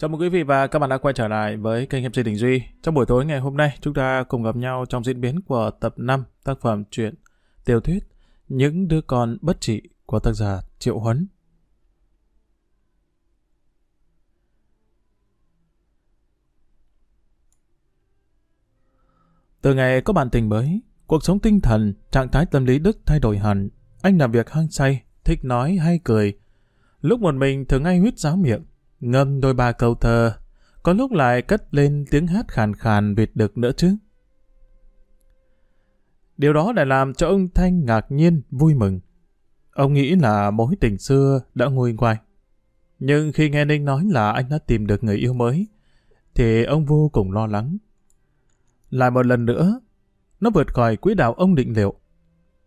Chào mừng quý vị và các bạn đã quay trở lại với kênh MC Đình Duy. Trong buổi tối ngày hôm nay, chúng ta cùng gặp nhau trong diễn biến của tập 5 tác phẩm truyện tiểu thuyết Những đứa con bất trị của tác giả Triệu Huấn. Từ ngày có bạn tình mới, cuộc sống tinh thần, trạng thái tâm lý Đức thay đổi hẳn. Anh làm việc hăng say, thích nói hay cười. Lúc một mình thường ngay huyết giáo miệng, ngâm đôi ba câu thơ, có lúc lại cất lên tiếng hát khàn khàn vịt đực nữa chứ. Điều đó đã làm cho ông Thanh ngạc nhiên, vui mừng. Ông nghĩ là mối tình xưa đã nguôi ngoai. Nhưng khi nghe Ninh nói là anh đã tìm được người yêu mới, thì ông vô cùng lo lắng. Lại một lần nữa, nó vượt khỏi quỹ đạo ông định liệu.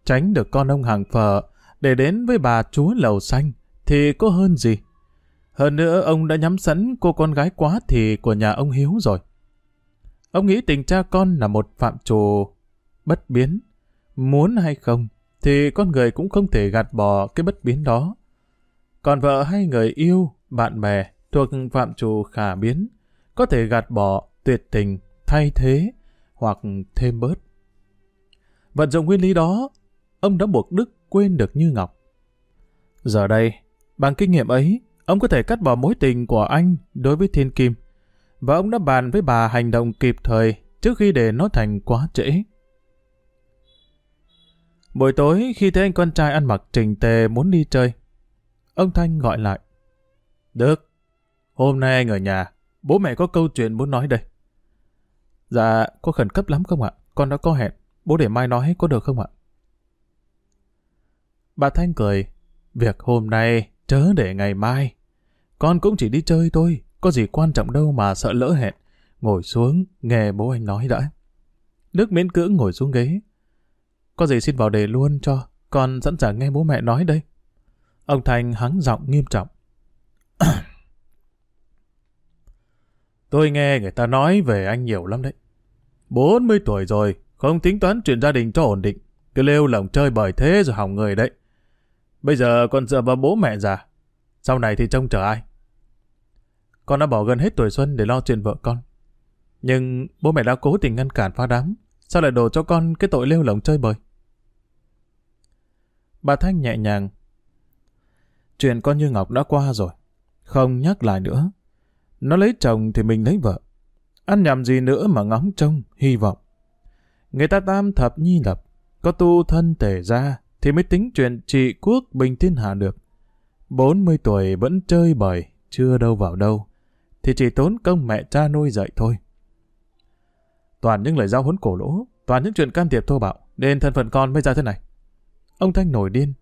Tránh được con ông hàng phở để đến với bà chúa lầu xanh thì có hơn gì. Hơn nữa ông đã nhắm sẵn cô con gái quá thì của nhà ông Hiếu rồi. Ông nghĩ tình cha con là một phạm trù bất biến. Muốn hay không thì con người cũng không thể gạt bỏ cái bất biến đó. Còn vợ hay người yêu, bạn bè thuộc phạm trù khả biến, có thể gạt bỏ, tuyệt tình, thay thế hoặc thêm bớt. Vận dụng nguyên lý đó, ông đã buộc Đức quên được Như Ngọc. Giờ đây, bằng kinh nghiệm ấy, ông có thể cắt bỏ mối tình của anh đối với Thiên Kim, và ông đã bàn với bà hành động kịp thời trước khi để nó thành quá trễ. Buổi tối khi thấy anh con trai ăn mặc trình tề muốn đi chơi, ông Thanh gọi lại. Được, hôm nay anh ở nhà, bố mẹ có câu chuyện muốn nói đây. Dạ, có khẩn cấp lắm không ạ? Con đã có hẹn, bố để mai nói có được không ạ? Bà Thanh cười, việc hôm nay chớ để ngày mai. Con cũng chỉ đi chơi thôi, có gì quan trọng đâu mà sợ lỡ hẹn. Ngồi xuống, nghe bố anh nói đã. Đức miễn cưỡng ngồi xuống ghế. Có gì xin vào đề luôn cho, con sẵn sàng nghe bố mẹ nói đây. Ông Thành hắng giọng nghiêm trọng. Tôi nghe người ta nói về anh nhiều lắm đấy. 40 tuổi rồi, không tính toán chuyện gia đình cho ổn định. Cứ lêu lỏng chơi bời thế rồi hỏng người đấy. Bây giờ con dựa vào bố mẹ già. Sau này thì trông chờ ai? Con đã bỏ gần hết tuổi xuân để lo chuyện vợ con. Nhưng bố mẹ đã cố tình ngăn cản phá đám. Sao lại đổ cho con cái tội lêu lỏng chơi bời? Bà Thanh nhẹ nhàng. Chuyện con như Ngọc đã qua rồi. Không nhắc lại nữa. Nó lấy chồng thì mình lấy vợ. Ăn nhầm gì nữa mà ngóng trông, hy vọng. Người ta tam thập nhi lập, có tu thân tể ra, thì mới tính chuyện trị quốc bình thiên hạ được. 40 tuổi vẫn chơi bời, chưa đâu vào đâu, thì chỉ tốn công mẹ cha nuôi dạy thôi. Toàn những lời giao huấn cổ lỗ, toàn những chuyện can thiệp thô bạo, nên thân phận con mới ra thế này. Ông Thanh nổi điên.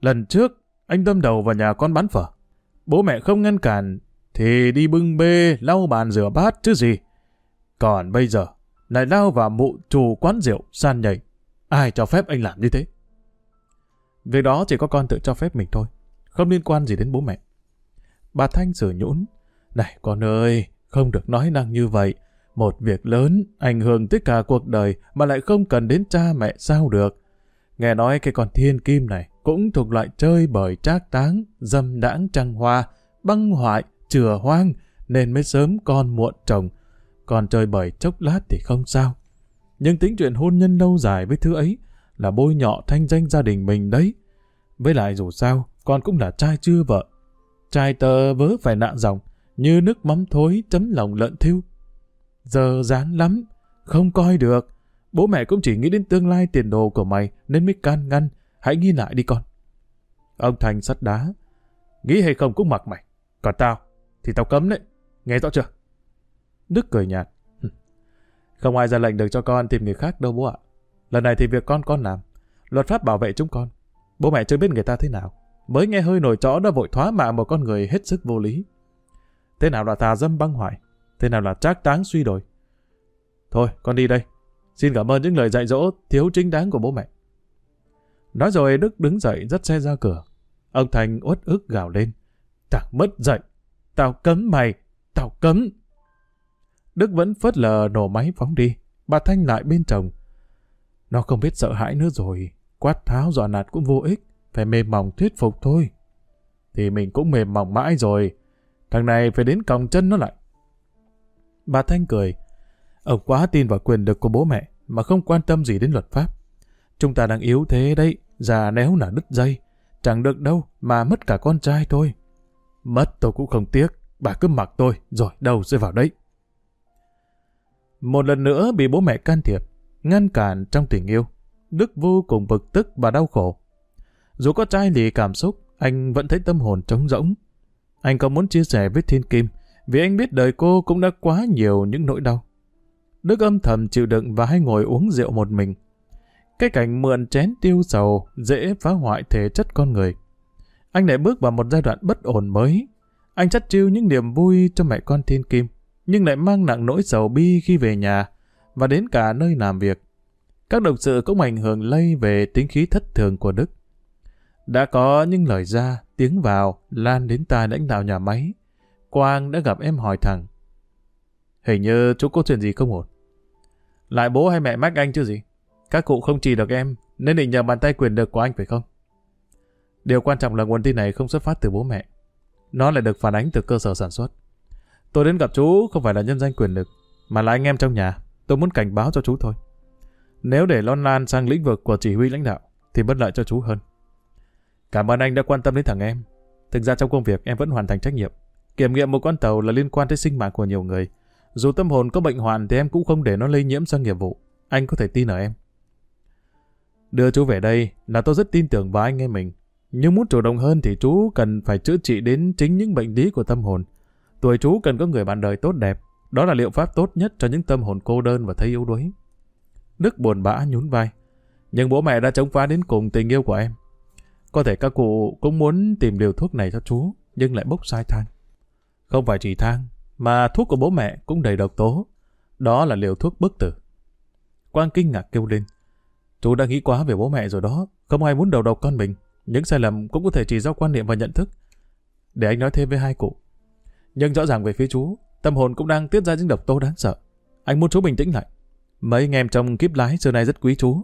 Lần trước, anh đâm đầu vào nhà con bán phở. Bố mẹ không ngăn cản, thì đi bưng bê, lau bàn rửa bát chứ gì. Còn bây giờ, lại lao vào mụ chủ quán rượu, san nhảy. Ai cho phép anh làm như thế? Việc đó chỉ có con tự cho phép mình thôi, không liên quan gì đến bố mẹ. Bà Thanh sửa nhũn. Này con ơi, không được nói năng như vậy. Một việc lớn, ảnh hưởng tới cả cuộc đời mà lại không cần đến cha mẹ sao được. Nghe nói cái con thiên kim này cũng thuộc loại chơi bởi trác táng, dâm đãng trăng hoa, băng hoại, chừa hoang, nên mới sớm con muộn chồng. Còn chơi bởi chốc lát thì không sao. Nhưng tính chuyện hôn nhân lâu dài với thứ ấy là bôi nhọ thanh danh gia đình mình đấy. Với lại dù sao, con cũng là trai chưa vợ. Trai tờ vớ phải nạ dòng, như nước mắm thối chấm lòng lợn thiêu. Giờ dán lắm, không coi được. Bố mẹ cũng chỉ nghĩ đến tương lai tiền đồ của mày nên mới can ngăn. Hãy nghĩ lại đi con. Ông Thành sắt đá. Nghĩ hay không cũng mặc mày. Còn tao, thì tao cấm đấy. Nghe rõ chưa? Đức cười nhạt. Không ai ra lệnh được cho con tìm người khác đâu bố ạ. Lần này thì việc con con làm. Luật pháp bảo vệ chúng con. Bố mẹ chưa biết người ta thế nào. Mới nghe hơi nổi chó đã vội thoá mạ một con người hết sức vô lý. Thế nào là tà dâm băng hoại? Thế nào là trác táng suy đồi? Thôi, con đi đây. Xin cảm ơn những lời dạy dỗ thiếu chính đáng của bố mẹ. Nói rồi Đức đứng dậy dắt xe ra cửa. Ông Thành uất ức gào lên. Tao mất dậy. Tao cấm mày. Tao cấm. Đức vẫn phớt lờ nổ máy phóng đi. Bà Thanh lại bên chồng. Nó không biết sợ hãi nữa rồi. Quát tháo dọa nạt cũng vô ích. Phải mềm mỏng thuyết phục thôi. Thì mình cũng mềm mỏng mãi rồi. Thằng này phải đến còng chân nó lại. Bà Thanh cười. Ông quá tin vào quyền lực của bố mẹ mà không quan tâm gì đến luật pháp. Chúng ta đang yếu thế đấy, già néo là đứt dây. Chẳng được đâu mà mất cả con trai thôi. Mất tôi cũng không tiếc, bà cứ mặc tôi, rồi đâu sẽ vào đấy. Một lần nữa bị bố mẹ can thiệp, ngăn cản trong tình yêu. Đức vô cùng bực tức và đau khổ. Dù có trai lì cảm xúc, anh vẫn thấy tâm hồn trống rỗng. Anh có muốn chia sẻ với Thiên Kim, vì anh biết đời cô cũng đã quá nhiều những nỗi đau. Đức âm thầm chịu đựng và hay ngồi uống rượu một mình. Cái cảnh mượn chén tiêu sầu dễ phá hoại thể chất con người. Anh lại bước vào một giai đoạn bất ổn mới. Anh chắt chiêu những niềm vui cho mẹ con Thiên Kim, nhưng lại mang nặng nỗi sầu bi khi về nhà và đến cả nơi làm việc. Các đồng sự cũng ảnh hưởng lây về tính khí thất thường của Đức. Đã có những lời ra, tiếng vào, lan đến tai lãnh đạo nhà máy. Quang đã gặp em hỏi thẳng. Hình như chú có chuyện gì không ổn. Lại bố hay mẹ mách anh chứ gì? Các cụ không chỉ được em, nên định nhờ bàn tay quyền lực của anh phải không? Điều quan trọng là nguồn tin này không xuất phát từ bố mẹ. Nó lại được phản ánh từ cơ sở sản xuất. Tôi đến gặp chú không phải là nhân danh quyền lực, mà là anh em trong nhà. Tôi muốn cảnh báo cho chú thôi. Nếu để lon lan sang lĩnh vực của chỉ huy lãnh đạo, thì bất lợi cho chú hơn. Cảm ơn anh đã quan tâm đến thằng em. Thực ra trong công việc em vẫn hoàn thành trách nhiệm. Kiểm nghiệm một con tàu là liên quan tới sinh mạng của nhiều người. Dù tâm hồn có bệnh hoạn thì em cũng không để nó lây nhiễm sang nghiệp vụ. Anh có thể tin ở em. Đưa chú về đây là tôi rất tin tưởng vào anh em mình. Nhưng muốn chủ động hơn thì chú cần phải chữa trị đến chính những bệnh lý của tâm hồn. Tuổi chú cần có người bạn đời tốt đẹp. Đó là liệu pháp tốt nhất cho những tâm hồn cô đơn và thấy yếu đuối. Đức buồn bã nhún vai. Nhưng bố mẹ đã chống phá đến cùng tình yêu của em. Có thể các cụ cũng muốn tìm liều thuốc này cho chú, nhưng lại bốc sai thang. Không phải chỉ thang, mà thuốc của bố mẹ cũng đầy độc tố. Đó là liều thuốc bức tử. Quang kinh ngạc kêu lên. Chú đã nghĩ quá về bố mẹ rồi đó, không ai muốn đầu độc con mình. Những sai lầm cũng có thể chỉ do quan niệm và nhận thức. Để anh nói thêm với hai cụ. Nhưng rõ ràng về phía chú, tâm hồn cũng đang tiết ra những độc tố đáng sợ. Anh muốn chú bình tĩnh lại. Mấy anh em trong kiếp lái xưa nay rất quý chú.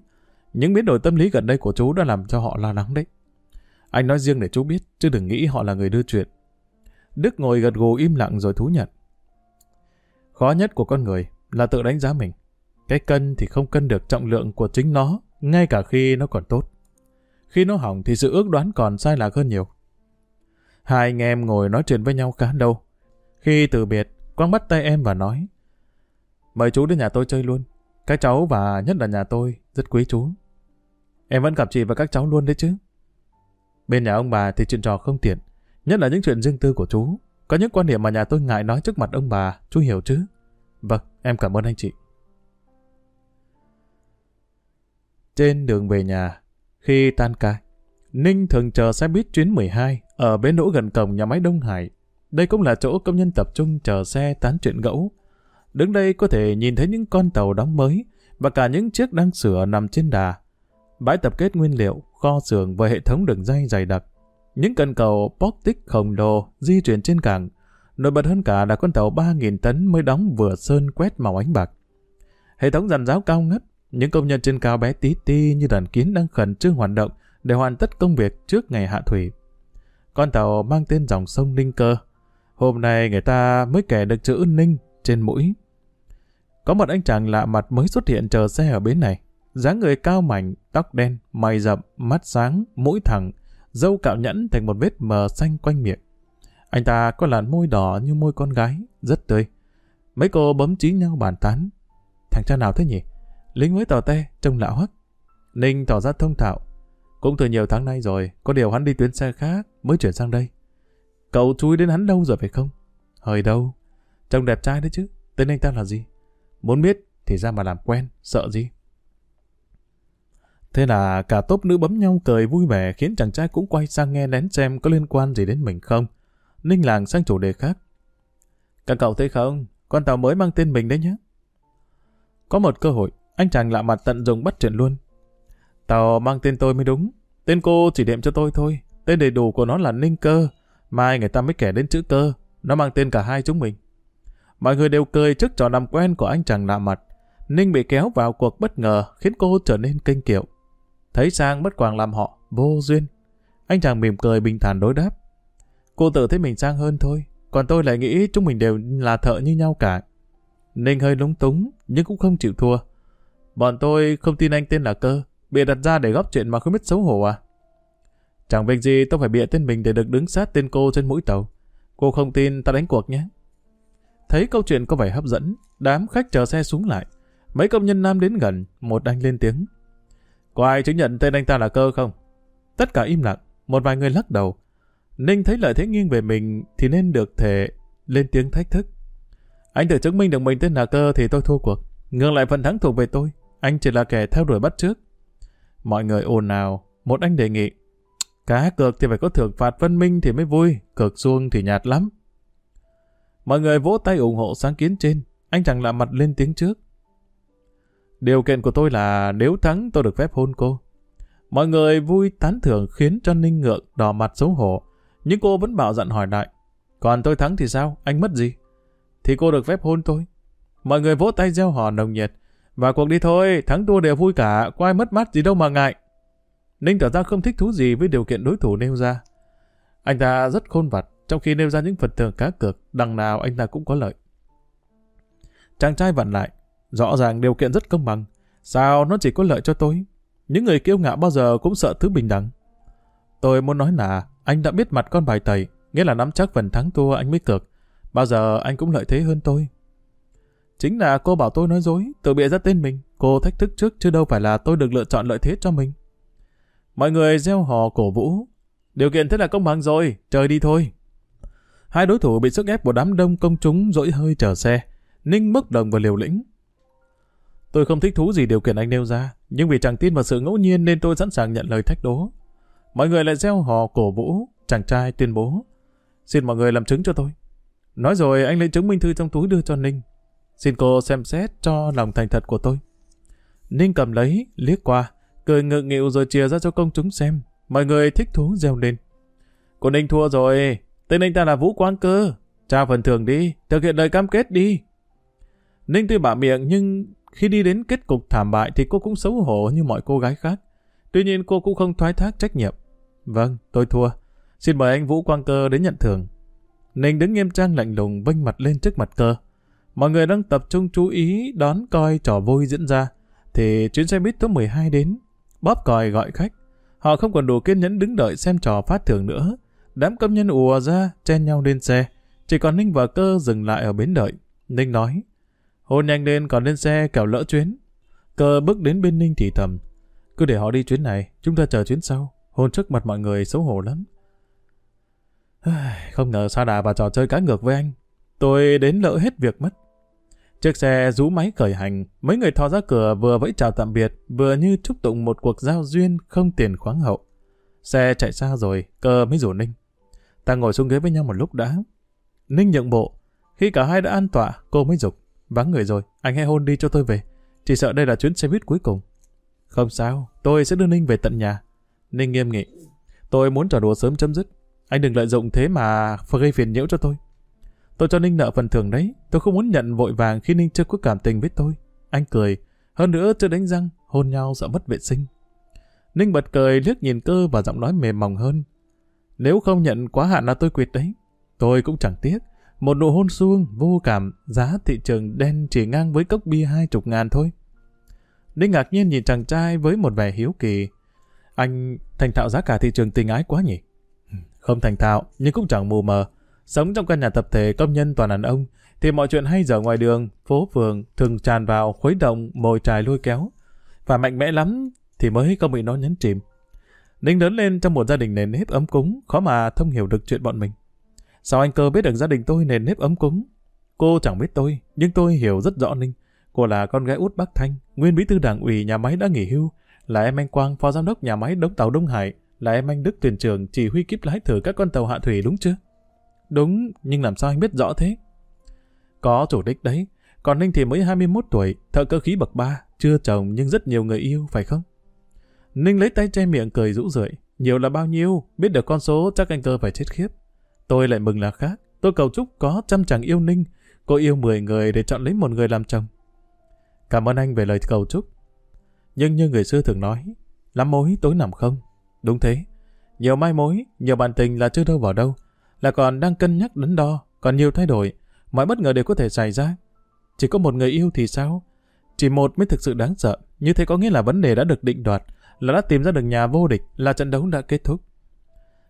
Những biến đổi tâm lý gần đây của chú đã làm cho họ lo lắng đấy. Anh nói riêng để chú biết, chứ đừng nghĩ họ là người đưa chuyện. Đức ngồi gật gù im lặng rồi thú nhận. Khó nhất của con người là tự đánh giá mình. Cái cân thì không cân được trọng lượng của chính nó, ngay cả khi nó còn tốt. Khi nó hỏng thì sự ước đoán còn sai lạc hơn nhiều. Hai anh em ngồi nói chuyện với nhau khá lâu. Khi từ biệt, Quang bắt tay em và nói Mời chú đến nhà tôi chơi luôn. Các cháu và nhất là nhà tôi rất quý chú. Em vẫn gặp chị và các cháu luôn đấy chứ. Bên nhà ông bà thì chuyện trò không tiện, nhất là những chuyện riêng tư của chú. Có những quan điểm mà nhà tôi ngại nói trước mặt ông bà, chú hiểu chứ? Vâng, em cảm ơn anh chị. Trên đường về nhà, khi tan ca, Ninh thường chờ xe buýt chuyến 12 ở bến đỗ gần cổng nhà máy Đông Hải. Đây cũng là chỗ công nhân tập trung chờ xe tán chuyện gẫu. Đứng đây có thể nhìn thấy những con tàu đóng mới và cả những chiếc đang sửa nằm trên đà. Bãi tập kết nguyên liệu, kho xưởng và hệ thống đường dây dày đặc. Những cần cầu Portic khổng lồ di chuyển trên cảng. Nổi bật hơn cả là con tàu 3.000 tấn mới đóng vừa sơn quét màu ánh bạc. Hệ thống giàn giáo cao ngất, những công nhân trên cao bé tí ti như đàn kiến đang khẩn trương hoạt động để hoàn tất công việc trước ngày hạ thủy. Con tàu mang tên dòng sông Ninh Cơ. Hôm nay người ta mới kể được chữ Ninh trên mũi. Có một anh chàng lạ mặt mới xuất hiện chờ xe ở bến này dáng người cao mảnh, tóc đen, mày rậm, mắt sáng, mũi thẳng, dâu cạo nhẫn thành một vết mờ xanh quanh miệng. Anh ta có làn môi đỏ như môi con gái, rất tươi. Mấy cô bấm trí nhau bàn tán. Thằng cha nào thế nhỉ? Lính mới tỏ te, trông lạ hoắc. Ninh tỏ ra thông thạo. Cũng từ nhiều tháng nay rồi, có điều hắn đi tuyến xe khác mới chuyển sang đây. Cậu chui đến hắn đâu rồi phải không? Hơi đâu. Trông đẹp trai đấy chứ. Tên anh ta là gì? Muốn biết thì ra mà làm quen, sợ gì? Thế là cả tốp nữ bấm nhau cười vui vẻ khiến chàng trai cũng quay sang nghe lén xem có liên quan gì đến mình không. Ninh làng sang chủ đề khác. Các cậu thấy không? Con tàu mới mang tên mình đấy nhé. Có một cơ hội, anh chàng lạ mặt tận dụng bắt chuyện luôn. Tàu mang tên tôi mới đúng. Tên cô chỉ đệm cho tôi thôi. Tên đầy đủ của nó là Ninh Cơ. Mai người ta mới kể đến chữ cơ. Nó mang tên cả hai chúng mình. Mọi người đều cười trước trò làm quen của anh chàng lạ mặt. Ninh bị kéo vào cuộc bất ngờ khiến cô trở nên kinh kiệu. Thấy Sang bất quàng làm họ, vô duyên. Anh chàng mỉm cười bình thản đối đáp. Cô tự thấy mình sang hơn thôi, còn tôi lại nghĩ chúng mình đều là thợ như nhau cả. Ninh hơi lúng túng, nhưng cũng không chịu thua. Bọn tôi không tin anh tên là cơ, bị đặt ra để góp chuyện mà không biết xấu hổ à? Chẳng việc gì tôi phải bịa tên mình để được đứng sát tên cô trên mũi tàu. Cô không tin ta đánh cuộc nhé. Thấy câu chuyện có vẻ hấp dẫn, đám khách chờ xe xuống lại. Mấy công nhân nam đến gần, một anh lên tiếng. Có ai chứng nhận tên anh ta là cơ không? Tất cả im lặng, một vài người lắc đầu. Ninh thấy lợi thế nghiêng về mình thì nên được thể lên tiếng thách thức. Anh tự chứng minh được mình tên là cơ thì tôi thua cuộc. Ngược lại phần thắng thuộc về tôi. Anh chỉ là kẻ theo đuổi bắt trước. Mọi người ồn ào. Một anh đề nghị. Cá cược thì phải có thưởng phạt phân minh thì mới vui. Cược xuông thì nhạt lắm. Mọi người vỗ tay ủng hộ sáng kiến trên. Anh chàng lạ mặt lên tiếng trước. Điều kiện của tôi là nếu thắng tôi được phép hôn cô. Mọi người vui tán thưởng khiến cho Ninh ngượng đỏ mặt xấu hổ. Nhưng cô vẫn bảo dặn hỏi lại. Còn tôi thắng thì sao? Anh mất gì? Thì cô được phép hôn tôi. Mọi người vỗ tay gieo hò nồng nhiệt. Và cuộc đi thôi, thắng thua đều vui cả, có ai mất mát gì đâu mà ngại. Ninh tỏ ra không thích thú gì với điều kiện đối thủ nêu ra. Anh ta rất khôn vặt, trong khi nêu ra những phần thưởng cá cược, đằng nào anh ta cũng có lợi. Chàng trai vặn lại, rõ ràng điều kiện rất công bằng. Sao nó chỉ có lợi cho tôi? Những người kiêu ngạo bao giờ cũng sợ thứ bình đẳng. Tôi muốn nói là anh đã biết mặt con bài tẩy, nghĩa là nắm chắc phần thắng thua anh mới cược. Bao giờ anh cũng lợi thế hơn tôi. Chính là cô bảo tôi nói dối, tự bịa ra tên mình. Cô thách thức trước chứ đâu phải là tôi được lựa chọn lợi thế cho mình. Mọi người gieo hò cổ vũ. Điều kiện thế là công bằng rồi, trời đi thôi. Hai đối thủ bị sức ép của đám đông công chúng dỗi hơi chờ xe. Ninh mức đồng và liều lĩnh. Tôi không thích thú gì điều kiện anh nêu ra, nhưng vì chẳng tin vào sự ngẫu nhiên nên tôi sẵn sàng nhận lời thách đố. Mọi người lại gieo hò cổ vũ, chàng trai tuyên bố. Xin mọi người làm chứng cho tôi. Nói rồi anh lấy chứng minh thư trong túi đưa cho Ninh. Xin cô xem xét cho lòng thành thật của tôi. Ninh cầm lấy, liếc qua, cười ngượng nghịu rồi chia ra cho công chúng xem. Mọi người thích thú reo lên. Cô Ninh thua rồi, tên anh ta là Vũ Quang Cơ. Trao phần thưởng đi, thực hiện lời cam kết đi. Ninh tuy bả miệng nhưng khi đi đến kết cục thảm bại thì cô cũng xấu hổ như mọi cô gái khác. Tuy nhiên cô cũng không thoái thác trách nhiệm. Vâng, tôi thua. Xin mời anh Vũ Quang Cơ đến nhận thưởng. Ninh đứng nghiêm trang lạnh lùng vênh mặt lên trước mặt cơ. Mọi người đang tập trung chú ý đón coi trò vui diễn ra. Thì chuyến xe buýt số 12 đến. Bóp còi gọi khách. Họ không còn đủ kiên nhẫn đứng đợi xem trò phát thưởng nữa. Đám công nhân ùa ra, chen nhau lên xe. Chỉ còn Ninh và cơ dừng lại ở bến đợi. Ninh nói, hôn nhanh lên còn lên xe kẻo lỡ chuyến. Cơ bước đến bên Ninh thì thầm. Cứ để họ đi chuyến này, chúng ta chờ chuyến sau. Hôn trước mặt mọi người xấu hổ lắm. Không ngờ xa đà và trò chơi cá ngược với anh. Tôi đến lỡ hết việc mất. Chiếc xe rú máy khởi hành, mấy người thò ra cửa vừa vẫy chào tạm biệt, vừa như chúc tụng một cuộc giao duyên không tiền khoáng hậu. Xe chạy xa rồi, cơ mới rủ Ninh. Ta ngồi xuống ghế với nhau một lúc đã. Ninh nhận bộ. Khi cả hai đã an tọa, cô mới dục Vắng người rồi, anh hãy hôn đi cho tôi về. Chỉ sợ đây là chuyến xe buýt cuối cùng. Không sao, tôi sẽ đưa Ninh về tận nhà. Ninh nghiêm nghị. Tôi muốn trò đùa sớm chấm dứt. Anh đừng lợi dụng thế mà gây phiền nhiễu cho tôi. Tôi cho Ninh nợ phần thưởng đấy. Tôi không muốn nhận vội vàng khi Ninh chưa có cảm tình với tôi. Anh cười. Hơn nữa chưa đánh răng, hôn nhau sợ mất vệ sinh. Ninh bật cười liếc nhìn cơ và giọng nói mềm mỏng hơn. Nếu không nhận quá hạn là tôi quyệt đấy. Tôi cũng chẳng tiếc. Một nụ hôn xuông, vô cảm, giá thị trường đen chỉ ngang với cốc bia hai chục ngàn thôi. Ninh ngạc nhiên nhìn chàng trai với một vẻ hiếu kỳ. Anh thành thạo giá cả thị trường tình ái quá nhỉ? Không thành thạo, nhưng cũng chẳng mù mờ. Sống trong căn nhà tập thể công nhân toàn đàn ông, thì mọi chuyện hay dở ngoài đường, phố phường thường tràn vào khuấy động, mồi trài lôi kéo. Và mạnh mẽ lắm thì mới không bị nó nhấn chìm. Ninh lớn lên trong một gia đình nền nếp ấm cúng, khó mà thông hiểu được chuyện bọn mình. Sao anh cơ biết được gia đình tôi nền nếp ấm cúng? Cô chẳng biết tôi, nhưng tôi hiểu rất rõ Ninh. Cô là con gái út Bắc Thanh, nguyên bí thư đảng ủy nhà máy đã nghỉ hưu, là em anh Quang, phó giám đốc nhà máy đóng tàu Đông Hải, là em anh Đức thuyền trưởng chỉ huy kíp lái thử các con tàu hạ thủy đúng chưa? Đúng, nhưng làm sao anh biết rõ thế? Có chủ đích đấy, còn Ninh thì mới 21 tuổi, thợ cơ khí bậc 3, chưa chồng nhưng rất nhiều người yêu, phải không? Ninh lấy tay che miệng cười rũ rượi, nhiều là bao nhiêu, biết được con số chắc anh cơ phải chết khiếp. Tôi lại mừng là khác, tôi cầu chúc có trăm chàng yêu Ninh, cô yêu 10 người để chọn lấy một người làm chồng. Cảm ơn anh về lời cầu chúc. Nhưng như người xưa thường nói, lắm mối tối nằm không. Đúng thế, nhiều mai mối, nhiều bạn tình là chưa đâu vào đâu, là còn đang cân nhắc đắn đo, còn nhiều thay đổi, mọi bất ngờ đều có thể xảy ra. Chỉ có một người yêu thì sao? Chỉ một mới thực sự đáng sợ, như thế có nghĩa là vấn đề đã được định đoạt, là đã tìm ra được nhà vô địch, là trận đấu đã kết thúc.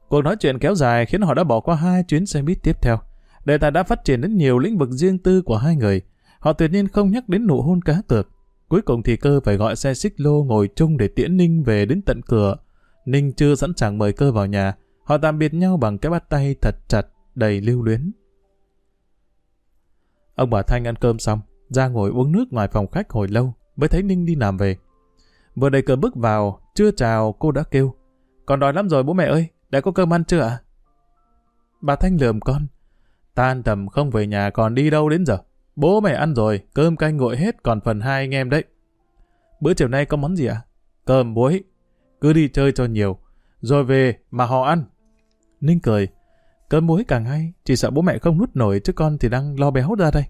Cuộc nói chuyện kéo dài khiến họ đã bỏ qua hai chuyến xe buýt tiếp theo. Đề tài đã phát triển đến nhiều lĩnh vực riêng tư của hai người. Họ tuyệt nhiên không nhắc đến nụ hôn cá cược. Cuối cùng thì cơ phải gọi xe xích lô ngồi chung để tiễn Ninh về đến tận cửa. Ninh chưa sẵn sàng mời cơ vào nhà. Họ tạm biệt nhau bằng cái bắt tay thật chặt, đầy lưu luyến. Ông bà Thanh ăn cơm xong, ra ngồi uống nước ngoài phòng khách hồi lâu, mới thấy Ninh đi làm về. Vừa đầy cờ bước vào, chưa chào cô đã kêu. Còn đói lắm rồi bố mẹ ơi, đã có cơm ăn chưa ạ? Bà Thanh lườm con. Tan tầm không về nhà còn đi đâu đến giờ. Bố mẹ ăn rồi, cơm canh nguội hết còn phần hai anh em đấy. Bữa chiều nay có món gì ạ? Cơm muối. Cứ đi chơi cho nhiều. Rồi về mà họ ăn. Ninh cười. Cơm muối càng hay, chỉ sợ bố mẹ không nuốt nổi chứ con thì đang lo béo ra đây.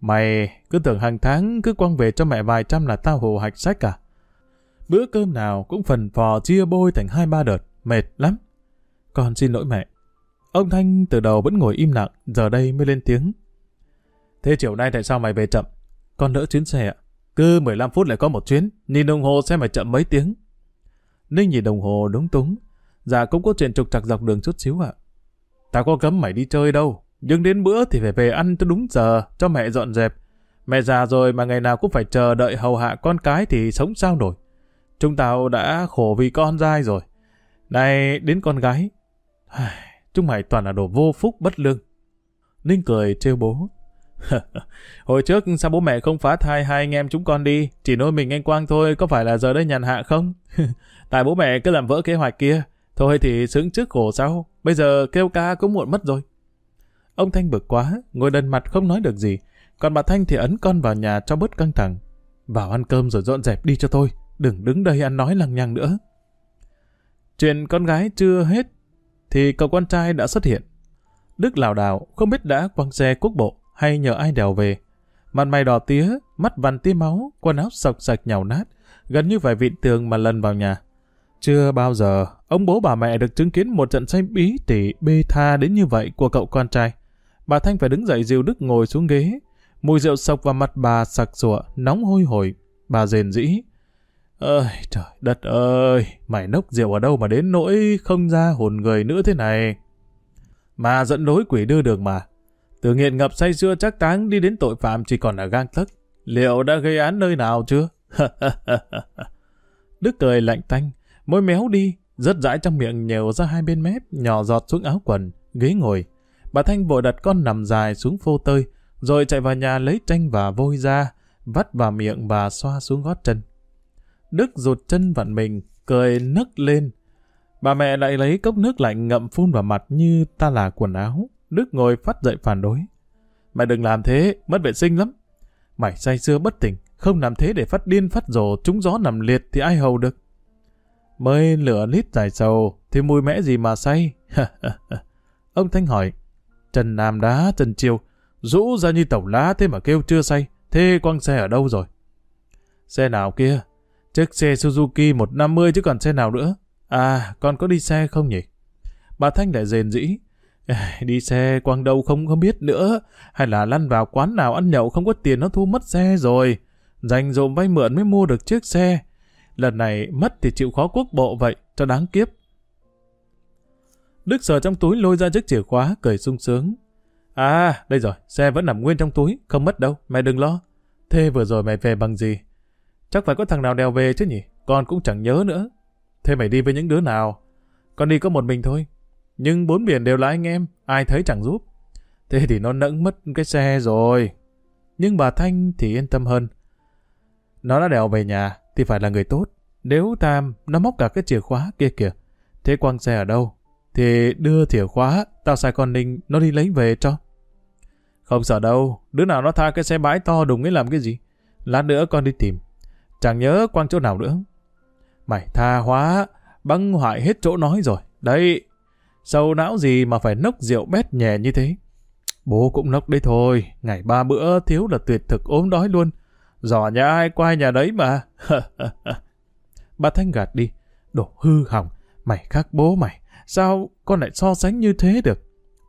Mày cứ tưởng hàng tháng cứ quăng về cho mẹ vài trăm là tao hồ hạch sách cả. Bữa cơm nào cũng phần phò chia bôi thành hai ba đợt, mệt lắm. Con xin lỗi mẹ. Ông Thanh từ đầu vẫn ngồi im lặng, giờ đây mới lên tiếng. Thế chiều nay tại sao mày về chậm? Con đỡ chuyến xe ạ. Cứ 15 phút lại có một chuyến, nhìn đồng hồ xem mày chậm mấy tiếng. Ninh nhìn đồng hồ đúng túng. Dạ cũng có chuyện trục trặc dọc đường chút xíu ạ. Tao có cấm mày đi chơi đâu, nhưng đến bữa thì phải về ăn cho đúng giờ, cho mẹ dọn dẹp. Mẹ già rồi mà ngày nào cũng phải chờ đợi hầu hạ con cái thì sống sao nổi. Chúng tao đã khổ vì con dai rồi. Này, đến con gái. Chúng mày toàn là đồ vô phúc bất lương. Ninh cười trêu bố. Hồi trước sao bố mẹ không phá thai hai anh em chúng con đi, chỉ nuôi mình anh Quang thôi, có phải là giờ đây nhàn hạ không? Tại bố mẹ cứ làm vỡ kế hoạch kia, thôi thì sướng trước khổ sau, bây giờ kêu ca cũng muộn mất rồi. Ông Thanh bực quá, ngồi đần mặt không nói được gì, còn bà Thanh thì ấn con vào nhà cho bớt căng thẳng. Vào ăn cơm rồi dọn dẹp đi cho tôi, đừng đứng đây ăn nói lằng nhằng nữa. Chuyện con gái chưa hết, thì cậu con trai đã xuất hiện. Đức lảo đảo, không biết đã quăng xe quốc bộ hay nhờ ai đèo về. Mặt mày đỏ tía, mắt vằn tia máu, quần áo sọc sạch nhàu nát, gần như phải vịn tường mà lần vào nhà. Chưa bao giờ ông bố bà mẹ được chứng kiến một trận say bí tỉ bê tha đến như vậy của cậu con trai. Bà Thanh phải đứng dậy dìu Đức ngồi xuống ghế. Mùi rượu sộc vào mặt bà sặc sụa, nóng hôi hổi. Bà rền rĩ. Ơi trời đất ơi, mày nốc rượu ở đâu mà đến nỗi không ra hồn người nữa thế này. Mà dẫn lối quỷ đưa đường mà. Từ nghiện ngập say xưa chắc táng đi đến tội phạm chỉ còn là gang tấc. Liệu đã gây án nơi nào chưa? Đức cười lạnh tanh, môi méo đi, rất dãi trong miệng nhều ra hai bên mép, nhỏ giọt xuống áo quần, ghế ngồi. Bà Thanh vội đặt con nằm dài xuống phô tơi, rồi chạy vào nhà lấy tranh và vôi ra, vắt vào miệng và xoa xuống gót chân. Đức rụt chân vặn mình, cười nấc lên. Bà mẹ lại lấy cốc nước lạnh ngậm phun vào mặt như ta là quần áo. Đức ngồi phát dậy phản đối. Mày đừng làm thế, mất vệ sinh lắm. Mày say xưa bất tỉnh, không làm thế để phát điên phát rồ trúng gió nằm liệt thì ai hầu được. Mới lửa lít dài sầu, thì mùi mẽ gì mà say? Ông Thanh hỏi, Trần Nam đá, Trần Chiêu, rũ ra như tẩu lá thế mà kêu chưa say, thế quăng xe ở đâu rồi? Xe nào kia? Chiếc xe Suzuki 150 chứ còn xe nào nữa? À, con có đi xe không nhỉ? Bà Thanh lại rền rĩ, Đi xe quăng đâu không không biết nữa, hay là lăn vào quán nào ăn nhậu không có tiền nó thu mất xe rồi. Dành dụm vay mượn mới mua được chiếc xe. Lần này mất thì chịu khó quốc bộ vậy, cho đáng kiếp. Đức sờ trong túi lôi ra chiếc chìa khóa, cười sung sướng. À, đây rồi, xe vẫn nằm nguyên trong túi, không mất đâu, mẹ đừng lo. Thế vừa rồi mày về bằng gì? Chắc phải có thằng nào đèo về chứ nhỉ, con cũng chẳng nhớ nữa. Thế mày đi với những đứa nào? Con đi có một mình thôi, nhưng bốn biển đều là anh em, ai thấy chẳng giúp. Thế thì nó nẫng mất cái xe rồi. Nhưng bà Thanh thì yên tâm hơn. Nó đã đèo về nhà thì phải là người tốt. Nếu Tam nó móc cả cái chìa khóa kia kìa. Thế quăng xe ở đâu? Thì đưa chìa khóa, tao sai con Ninh nó đi lấy về cho. Không sợ đâu, đứa nào nó tha cái xe bãi to đùng ấy làm cái gì? Lát nữa con đi tìm. Chẳng nhớ quăng chỗ nào nữa. Mày tha hóa, băng hoại hết chỗ nói rồi. Đây, Sâu não gì mà phải nốc rượu bét nhẹ như thế? Bố cũng nốc đấy thôi, ngày ba bữa thiếu là tuyệt thực ốm đói luôn. Giỏ nhà ai quay nhà đấy mà. bà Thanh gạt đi. Đồ hư hỏng, mày khác bố mày. Sao con lại so sánh như thế được?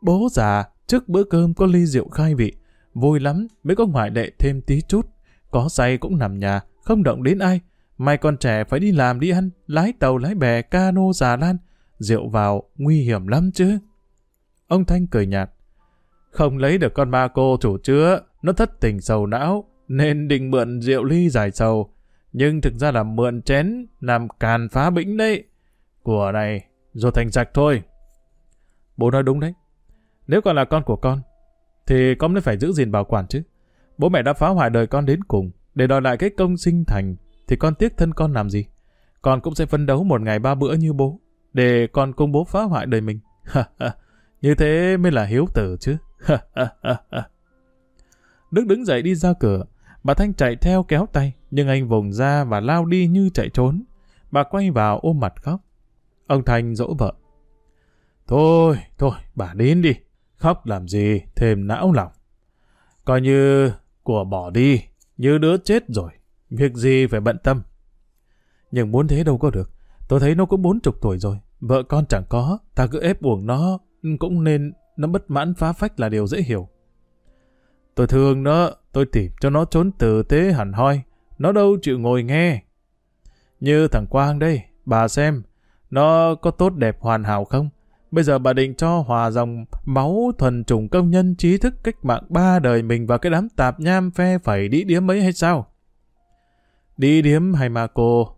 Bố già, Trước bữa cơm có ly rượu khai vị, vui lắm, mới có ngoại lệ thêm tí chút. Có say cũng nằm nhà, không động đến ai. Mai con trẻ phải đi làm đi ăn, lái tàu lái bè, cano già lan. Rượu vào, nguy hiểm lắm chứ. Ông Thanh cười nhạt. Không lấy được con ma cô chủ chứa, nó thất tình sầu não, nên định mượn rượu ly giải sầu. Nhưng thực ra là mượn chén, làm càn phá bĩnh đấy. Của này, rồi thành giặc thôi. Bố nói đúng đấy. Nếu còn là con của con, thì con mới phải giữ gìn bảo quản chứ. Bố mẹ đã phá hoại đời con đến cùng, để đòi lại cái công sinh thành, thì con tiếc thân con làm gì? Con cũng sẽ phấn đấu một ngày ba bữa như bố, để con cùng bố phá hoại đời mình. như thế mới là hiếu tử chứ. Đức đứng dậy đi ra cửa, bà Thanh chạy theo kéo tay, nhưng anh vùng ra và lao đi như chạy trốn. Bà quay vào ôm mặt khóc. Ông Thanh dỗ vợ. Thôi, thôi, bà đến đi. Khóc làm gì, thêm não lòng. Coi như của bỏ đi, như đứa chết rồi. Việc gì phải bận tâm. Nhưng muốn thế đâu có được. Tôi thấy nó cũng bốn chục tuổi rồi. Vợ con chẳng có, ta cứ ép buộc nó, cũng nên nó bất mãn phá phách là điều dễ hiểu. Tôi thương nó, tôi tìm cho nó trốn tử tế hẳn hoi. Nó đâu chịu ngồi nghe. Như thằng Quang đây, bà xem, nó có tốt đẹp hoàn hảo không? Bây giờ bà định cho hòa dòng máu thuần chủng công nhân trí thức cách mạng ba đời mình vào cái đám tạp nham phe phẩy đi điếm ấy hay sao? Đi điếm hay mà cô?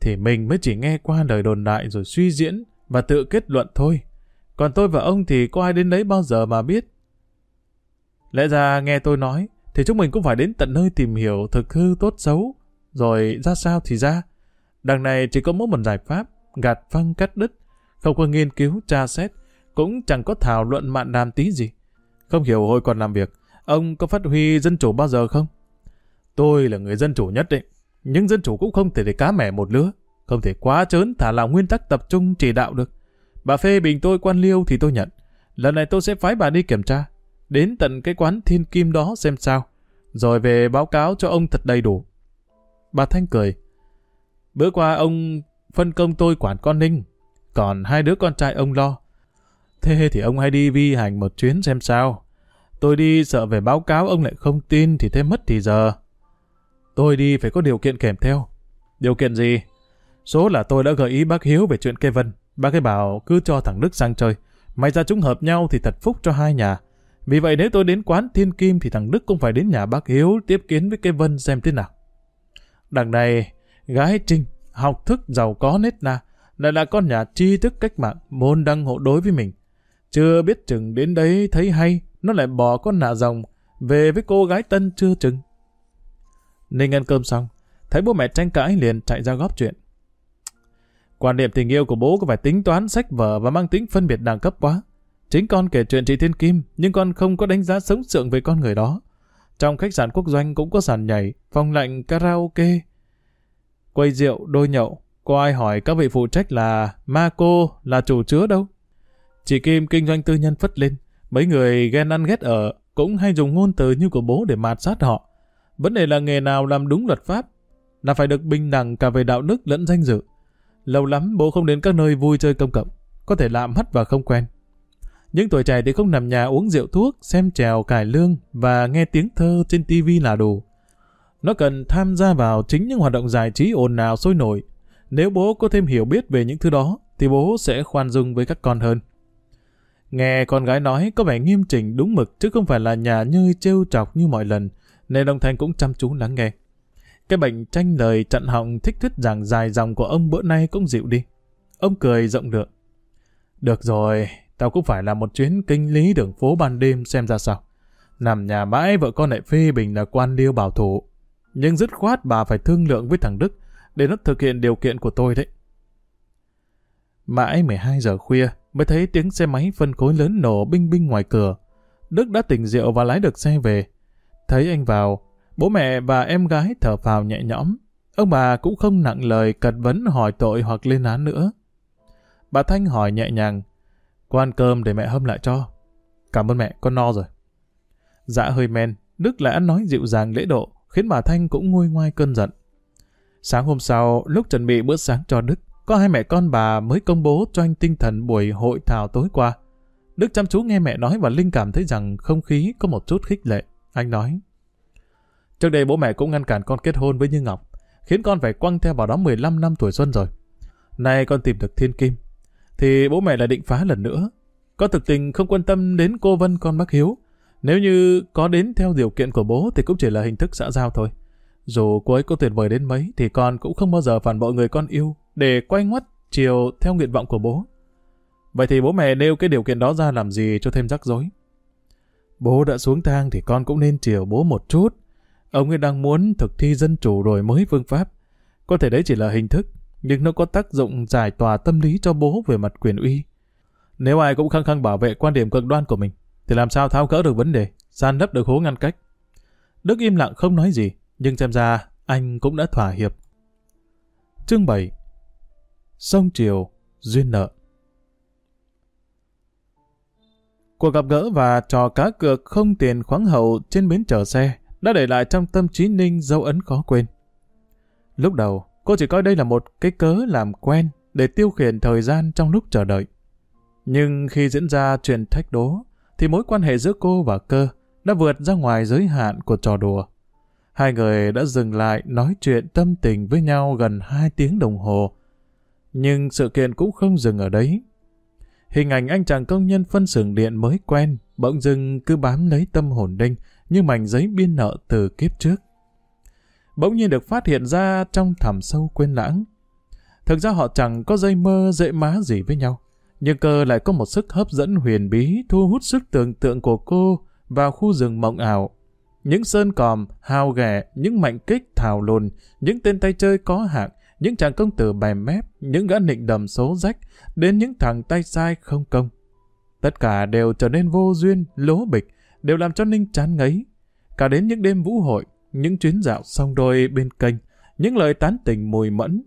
Thì mình mới chỉ nghe qua lời đồn đại rồi suy diễn và tự kết luận thôi. Còn tôi và ông thì có ai đến đấy bao giờ mà biết. Lẽ ra nghe tôi nói, thì chúng mình cũng phải đến tận nơi tìm hiểu thực hư tốt xấu, rồi ra sao thì ra. Đằng này chỉ có mỗi một giải pháp, gạt phăng cắt đứt, không có nghiên cứu, tra xét, cũng chẳng có thảo luận mạn đàm tí gì. Không hiểu hồi còn làm việc, ông có phát huy dân chủ bao giờ không? Tôi là người dân chủ nhất định, nhưng dân chủ cũng không thể để cá mẻ một lứa, không thể quá trớn thả lỏng nguyên tắc tập trung chỉ đạo được. Bà phê bình tôi quan liêu thì tôi nhận. Lần này tôi sẽ phái bà đi kiểm tra. Đến tận cái quán thiên kim đó xem sao. Rồi về báo cáo cho ông thật đầy đủ. Bà Thanh cười. Bữa qua ông phân công tôi quản con Ninh. Còn hai đứa con trai ông lo. Thế thì ông hay đi vi hành một chuyến xem sao. Tôi đi sợ về báo cáo ông lại không tin thì thêm mất thì giờ. Tôi đi phải có điều kiện kèm theo. Điều kiện gì? Số là tôi đã gợi ý bác Hiếu về chuyện Kevin. Bác ấy bảo cứ cho thằng Đức sang chơi. May ra chúng hợp nhau thì thật phúc cho hai nhà. Vì vậy nếu tôi đến quán Thiên Kim thì thằng Đức cũng phải đến nhà bác Hiếu tiếp kiến với cái Vân xem thế nào. Đằng này, gái Trinh, học thức giàu có nết na, lại là con nhà tri thức cách mạng, môn đăng hộ đối với mình. Chưa biết chừng đến đấy thấy hay, nó lại bỏ con nạ rồng, về với cô gái tân chưa chừng. Ninh ăn cơm xong, thấy bố mẹ tranh cãi liền chạy ra góp chuyện. Quan điểm tình yêu của bố có phải tính toán sách vở và mang tính phân biệt đẳng cấp quá. Chính con kể chuyện chị Thiên Kim, nhưng con không có đánh giá sống sượng về con người đó. Trong khách sạn quốc doanh cũng có sàn nhảy, phòng lạnh, karaoke, quầy rượu, đôi nhậu. Có ai hỏi các vị phụ trách là ma cô là chủ chứa đâu? Chị Kim kinh doanh tư nhân phất lên. Mấy người ghen ăn ghét ở cũng hay dùng ngôn từ như của bố để mạt sát họ. Vấn đề là nghề nào làm đúng luật pháp là phải được bình đẳng cả về đạo đức lẫn danh dự. Lâu lắm bố không đến các nơi vui chơi công cộng, có thể lạm hắt và không quen. Những tuổi trẻ thì không nằm nhà uống rượu thuốc, xem trèo cải lương và nghe tiếng thơ trên tivi là đủ. Nó cần tham gia vào chính những hoạt động giải trí ồn ào sôi nổi. Nếu bố có thêm hiểu biết về những thứ đó, thì bố sẽ khoan dung với các con hơn. Nghe con gái nói có vẻ nghiêm chỉnh đúng mực chứ không phải là nhà nhơi trêu chọc như mọi lần, nên đồng Thanh cũng chăm chú lắng nghe. Cái bệnh tranh lời chặn họng thích thuyết giảng dài dòng của ông bữa nay cũng dịu đi. Ông cười rộng lượng. Được rồi, tao cũng phải làm một chuyến kinh lý đường phố ban đêm xem ra sao. Nằm nhà mãi vợ con lại phê bình là quan liêu bảo thủ. Nhưng dứt khoát bà phải thương lượng với thằng Đức để nó thực hiện điều kiện của tôi đấy. Mãi 12 giờ khuya mới thấy tiếng xe máy phân khối lớn nổ binh binh ngoài cửa. Đức đã tỉnh rượu và lái được xe về. Thấy anh vào, Bố mẹ và em gái thở phào nhẹ nhõm. Ông bà cũng không nặng lời cật vấn hỏi tội hoặc lên án nữa. Bà Thanh hỏi nhẹ nhàng con ăn cơm để mẹ hâm lại cho. Cảm ơn mẹ, con no rồi. Dạ hơi men, Đức lại ăn nói dịu dàng lễ độ, khiến bà Thanh cũng nguôi ngoai cơn giận. Sáng hôm sau, lúc chuẩn bị bữa sáng cho Đức, có hai mẹ con bà mới công bố cho anh tinh thần buổi hội thảo tối qua. Đức chăm chú nghe mẹ nói và Linh cảm thấy rằng không khí có một chút khích lệ. Anh nói, Trước đây bố mẹ cũng ngăn cản con kết hôn với Như Ngọc, khiến con phải quăng theo vào đó 15 năm tuổi xuân rồi. Nay con tìm được thiên kim, thì bố mẹ lại định phá lần nữa. Có thực tình không quan tâm đến cô Vân con bác Hiếu. Nếu như có đến theo điều kiện của bố thì cũng chỉ là hình thức xã giao thôi. Dù cô ấy có tuyệt vời đến mấy thì con cũng không bao giờ phản bội người con yêu để quay ngoắt chiều theo nguyện vọng của bố. Vậy thì bố mẹ nêu cái điều kiện đó ra làm gì cho thêm rắc rối? Bố đã xuống thang thì con cũng nên chiều bố một chút. Ông ấy đang muốn thực thi dân chủ đổi mới phương pháp. Có thể đấy chỉ là hình thức, nhưng nó có tác dụng giải tỏa tâm lý cho bố về mặt quyền uy. Nếu ai cũng khăng khăng bảo vệ quan điểm cực đoan của mình, thì làm sao tháo gỡ được vấn đề, san lấp được hố ngăn cách. Đức im lặng không nói gì, nhưng xem ra anh cũng đã thỏa hiệp. Chương 7 Sông Triều, Duyên Nợ Cuộc gặp gỡ và trò cá cược không tiền khoáng hậu trên bến chở xe đã để lại trong tâm trí Ninh dấu ấn khó quên. Lúc đầu, cô chỉ coi đây là một cái cớ làm quen để tiêu khiển thời gian trong lúc chờ đợi. Nhưng khi diễn ra chuyện thách đố, thì mối quan hệ giữa cô và cơ đã vượt ra ngoài giới hạn của trò đùa. Hai người đã dừng lại nói chuyện tâm tình với nhau gần hai tiếng đồng hồ. Nhưng sự kiện cũng không dừng ở đấy. Hình ảnh anh chàng công nhân phân xưởng điện mới quen, bỗng dưng cứ bám lấy tâm hồn đinh như mảnh giấy biên nợ từ kiếp trước. Bỗng nhiên được phát hiện ra trong thẳm sâu quên lãng. Thực ra họ chẳng có dây mơ dễ má gì với nhau, nhưng cơ lại có một sức hấp dẫn huyền bí thu hút sức tưởng tượng của cô vào khu rừng mộng ảo. Những sơn còm, hào ghẻ, những mạnh kích thảo lùn, những tên tay chơi có hạng, những chàng công tử bè mép, những gã nịnh đầm số rách, đến những thằng tay sai không công. Tất cả đều trở nên vô duyên, lố bịch, đều làm cho Ninh chán ngấy. Cả đến những đêm vũ hội, những chuyến dạo song đôi bên kênh, những lời tán tình mùi mẫn,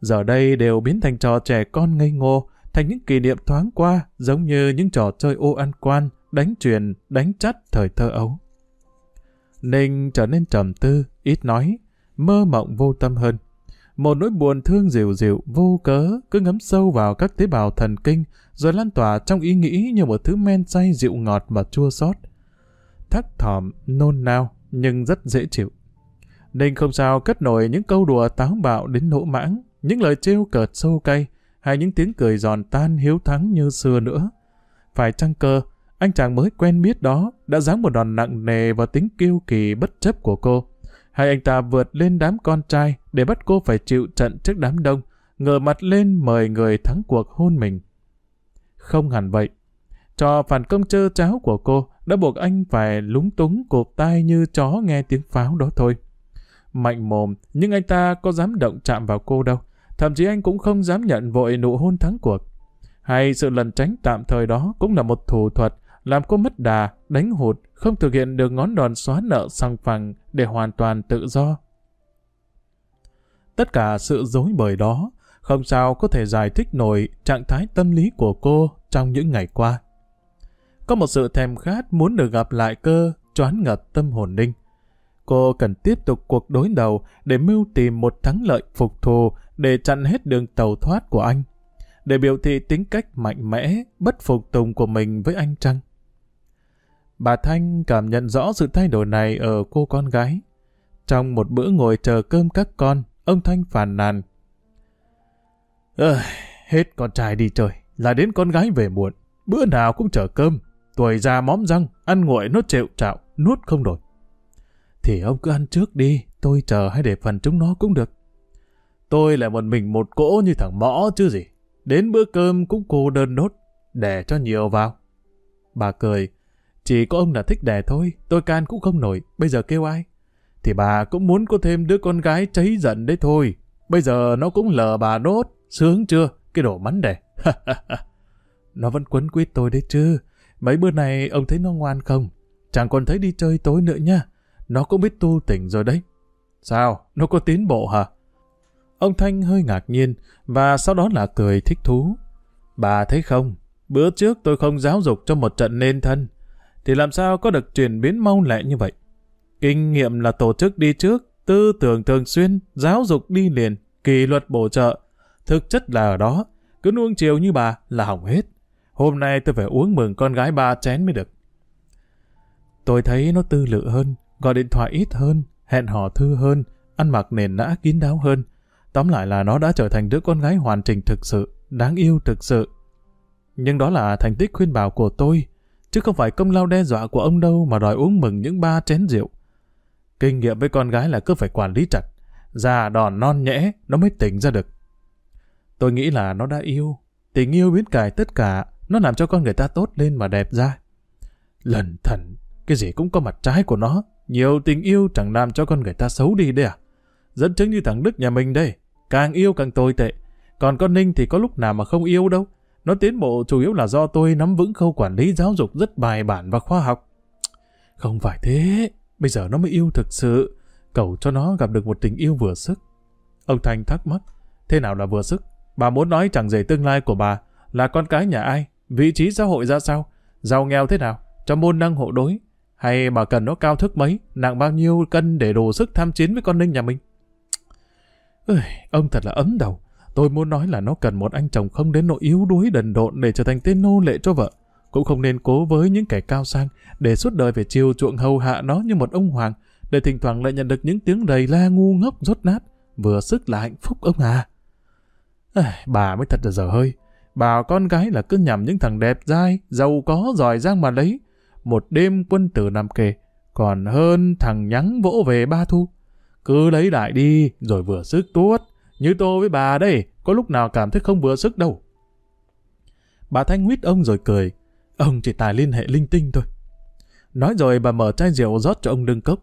giờ đây đều biến thành trò trẻ con ngây ngô, thành những kỷ niệm thoáng qua, giống như những trò chơi ô ăn quan, đánh truyền, đánh chắt thời thơ ấu. Ninh trở nên trầm tư, ít nói, mơ mộng vô tâm hơn. Một nỗi buồn thương dịu dịu, vô cớ, cứ ngấm sâu vào các tế bào thần kinh, rồi lan tỏa trong ý nghĩ như một thứ men say dịu ngọt và chua xót. Thắc thỏm, nôn nao, nhưng rất dễ chịu. Ninh không sao cất nổi những câu đùa táo bạo đến nỗ mãng, những lời trêu cợt sâu cay, hay những tiếng cười giòn tan hiếu thắng như xưa nữa. Phải chăng cơ, anh chàng mới quen biết đó đã giáng một đòn nặng nề vào tính kiêu kỳ bất chấp của cô. Hay anh ta vượt lên đám con trai để bắt cô phải chịu trận trước đám đông, ngờ mặt lên mời người thắng cuộc hôn mình. Không hẳn vậy. Trò phản công chơ cháo của cô đã buộc anh phải lúng túng cộp tai như chó nghe tiếng pháo đó thôi. Mạnh mồm, nhưng anh ta có dám động chạm vào cô đâu. Thậm chí anh cũng không dám nhận vội nụ hôn thắng cuộc. Hay sự lần tránh tạm thời đó cũng là một thủ thuật làm cô mất đà, đánh hụt, không thực hiện được ngón đòn xóa nợ sang phẳng để hoàn toàn tự do. Tất cả sự dối bời đó không sao có thể giải thích nổi trạng thái tâm lý của cô trong những ngày qua. Có một sự thèm khát muốn được gặp lại cơ, choán ngập tâm hồn ninh. Cô cần tiếp tục cuộc đối đầu để mưu tìm một thắng lợi phục thù để chặn hết đường tàu thoát của anh. Để biểu thị tính cách mạnh mẽ, bất phục tùng của mình với anh Trăng. Bà Thanh cảm nhận rõ sự thay đổi này ở cô con gái. Trong một bữa ngồi chờ cơm các con, ông Thanh phàn nàn. Ơi, hết con trai đi chơi, là đến con gái về muộn. Bữa nào cũng chờ cơm, tuổi già móm răng, ăn nguội nó chịu trạo, nuốt không đổi. Thì ông cứ ăn trước đi, tôi chờ hay để phần chúng nó cũng được. Tôi lại một mình một cỗ như thằng mõ chứ gì. Đến bữa cơm cũng cô đơn nốt, đẻ cho nhiều vào. Bà cười, chỉ có ông là thích đẻ thôi, tôi can cũng không nổi, bây giờ kêu ai? Thì bà cũng muốn có thêm đứa con gái cháy giận đấy thôi. Bây giờ nó cũng lờ bà nốt, sướng chưa, cái đồ mắn đẻ. nó vẫn quấn quýt tôi đấy chứ. Mấy bữa này ông thấy nó ngoan không? Chẳng còn thấy đi chơi tối nữa nha. Nó cũng biết tu tỉnh rồi đấy. Sao? Nó có tiến bộ hả? Ông Thanh hơi ngạc nhiên và sau đó là cười thích thú. Bà thấy không? Bữa trước tôi không giáo dục cho một trận nên thân thì làm sao có được chuyển biến mau lẹ như vậy? Kinh nghiệm là tổ chức đi trước, tư tưởng thường xuyên, giáo dục đi liền, kỷ luật bổ trợ. Thực chất là ở đó, cứ nuông chiều như bà là hỏng hết. Hôm nay tôi phải uống mừng con gái ba chén mới được. Tôi thấy nó tư lự hơn, gọi điện thoại ít hơn, hẹn hò thư hơn, ăn mặc nền nã kín đáo hơn. Tóm lại là nó đã trở thành đứa con gái hoàn chỉnh thực sự, đáng yêu thực sự. Nhưng đó là thành tích khuyên bảo của tôi, chứ không phải công lao đe dọa của ông đâu mà đòi uống mừng những ba chén rượu. Kinh nghiệm với con gái là cứ phải quản lý chặt, già đòn non nhẽ, nó mới tỉnh ra được. Tôi nghĩ là nó đã yêu, tình yêu biến cải tất cả, nó làm cho con người ta tốt lên mà đẹp ra. Lần thần, cái gì cũng có mặt trái của nó, nhiều tình yêu chẳng làm cho con người ta xấu đi đấy à? Dẫn chứng như thằng Đức nhà mình đây, càng yêu càng tồi tệ. Còn con Ninh thì có lúc nào mà không yêu đâu. Nó tiến bộ chủ yếu là do tôi nắm vững khâu quản lý giáo dục rất bài bản và khoa học. Không phải thế, bây giờ nó mới yêu thực sự. Cầu cho nó gặp được một tình yêu vừa sức. Ông Thành thắc mắc, thế nào là vừa sức? Bà muốn nói chẳng dễ tương lai của bà là con cái nhà ai, vị trí xã hội ra sao, giàu nghèo thế nào, trong môn năng hộ đối, hay bà cần nó cao thức mấy, nặng bao nhiêu cân để đủ sức tham chiến với con Ninh nhà mình? Ơi, ông thật là ấm đầu. Tôi muốn nói là nó cần một anh chồng không đến nỗi yếu đuối đần độn để trở thành tên nô lệ cho vợ. Cũng không nên cố với những kẻ cao sang để suốt đời phải chiều chuộng hầu hạ nó như một ông hoàng để thỉnh thoảng lại nhận được những tiếng đầy la ngu ngốc rốt nát. Vừa sức là hạnh phúc ông à. à bà mới thật là dở hơi. Bà con gái là cứ nhằm những thằng đẹp dai, giàu có, giỏi giang mà lấy. Một đêm quân tử nằm kề, còn hơn thằng nhắng vỗ về ba thu. Cứ lấy lại đi, rồi vừa sức tuốt. Như tôi với bà đây, có lúc nào cảm thấy không vừa sức đâu. Bà Thanh huyết ông rồi cười. Ông chỉ tài liên hệ linh tinh thôi. Nói rồi bà mở chai rượu rót cho ông đương cốc.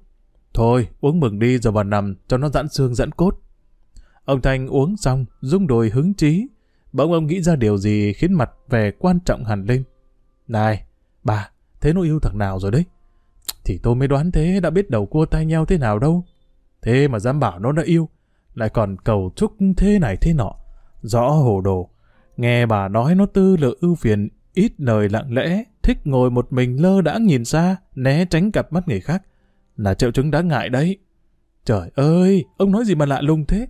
Thôi, uống mừng đi rồi bà nằm cho nó giãn xương giãn cốt. Ông Thanh uống xong, rung đồi hứng chí. Bỗng ông nghĩ ra điều gì khiến mặt vẻ quan trọng hẳn lên. Này, bà, thế nó yêu thằng nào rồi đấy? Thì tôi mới đoán thế, đã biết đầu cua tay nhau thế nào đâu. Thế mà dám bảo nó đã yêu, lại còn cầu chúc thế này thế nọ. Rõ hồ đồ. Nghe bà nói nó tư lự ưu phiền, ít lời lặng lẽ, thích ngồi một mình lơ đãng nhìn xa, né tránh cặp mắt người khác. Là triệu chứng đáng ngại đấy. Trời ơi, ông nói gì mà lạ lùng thế?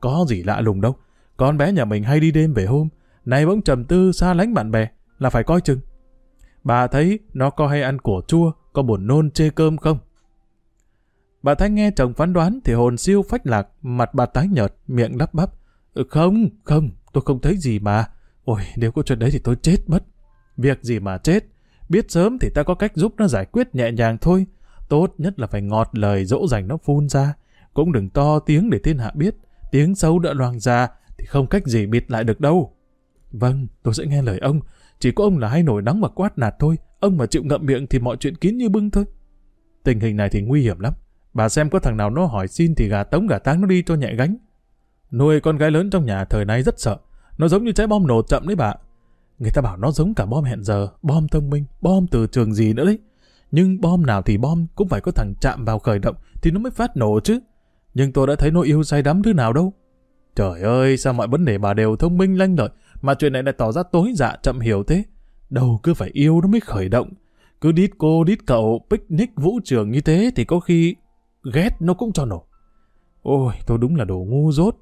Có gì lạ lùng đâu. Con bé nhà mình hay đi đêm về hôm, nay bỗng trầm tư xa lánh bạn bè, là phải coi chừng. Bà thấy nó có hay ăn của chua, có buồn nôn chê cơm không? Bà Thanh nghe chồng phán đoán thì hồn siêu phách lạc, mặt bà tái nhợt, miệng lắp bắp. Ừ, không, không, tôi không thấy gì mà. Ôi, nếu có chuyện đấy thì tôi chết mất. Việc gì mà chết? Biết sớm thì ta có cách giúp nó giải quyết nhẹ nhàng thôi. Tốt nhất là phải ngọt lời dỗ dành nó phun ra. Cũng đừng to tiếng để thiên hạ biết. Tiếng xấu đã loang ra thì không cách gì bịt lại được đâu. Vâng, tôi sẽ nghe lời ông. Chỉ có ông là hay nổi nóng và quát nạt thôi. Ông mà chịu ngậm miệng thì mọi chuyện kín như bưng thôi. Tình hình này thì nguy hiểm lắm. Bà xem có thằng nào nó hỏi xin thì gà tống gà táng nó đi cho nhẹ gánh. Nuôi con gái lớn trong nhà thời nay rất sợ. Nó giống như trái bom nổ chậm đấy bà. Người ta bảo nó giống cả bom hẹn giờ, bom thông minh, bom từ trường gì nữa đấy. Nhưng bom nào thì bom cũng phải có thằng chạm vào khởi động thì nó mới phát nổ chứ. Nhưng tôi đã thấy nó yêu say đắm thứ nào đâu. Trời ơi, sao mọi vấn đề bà đều thông minh lanh lợi, mà chuyện này lại tỏ ra tối dạ chậm hiểu thế. Đâu cứ phải yêu nó mới khởi động. Cứ đít cô, đít cậu, picnic vũ trường như thế thì có khi ghét nó cũng cho nổ. Ôi, tôi đúng là đồ ngu dốt.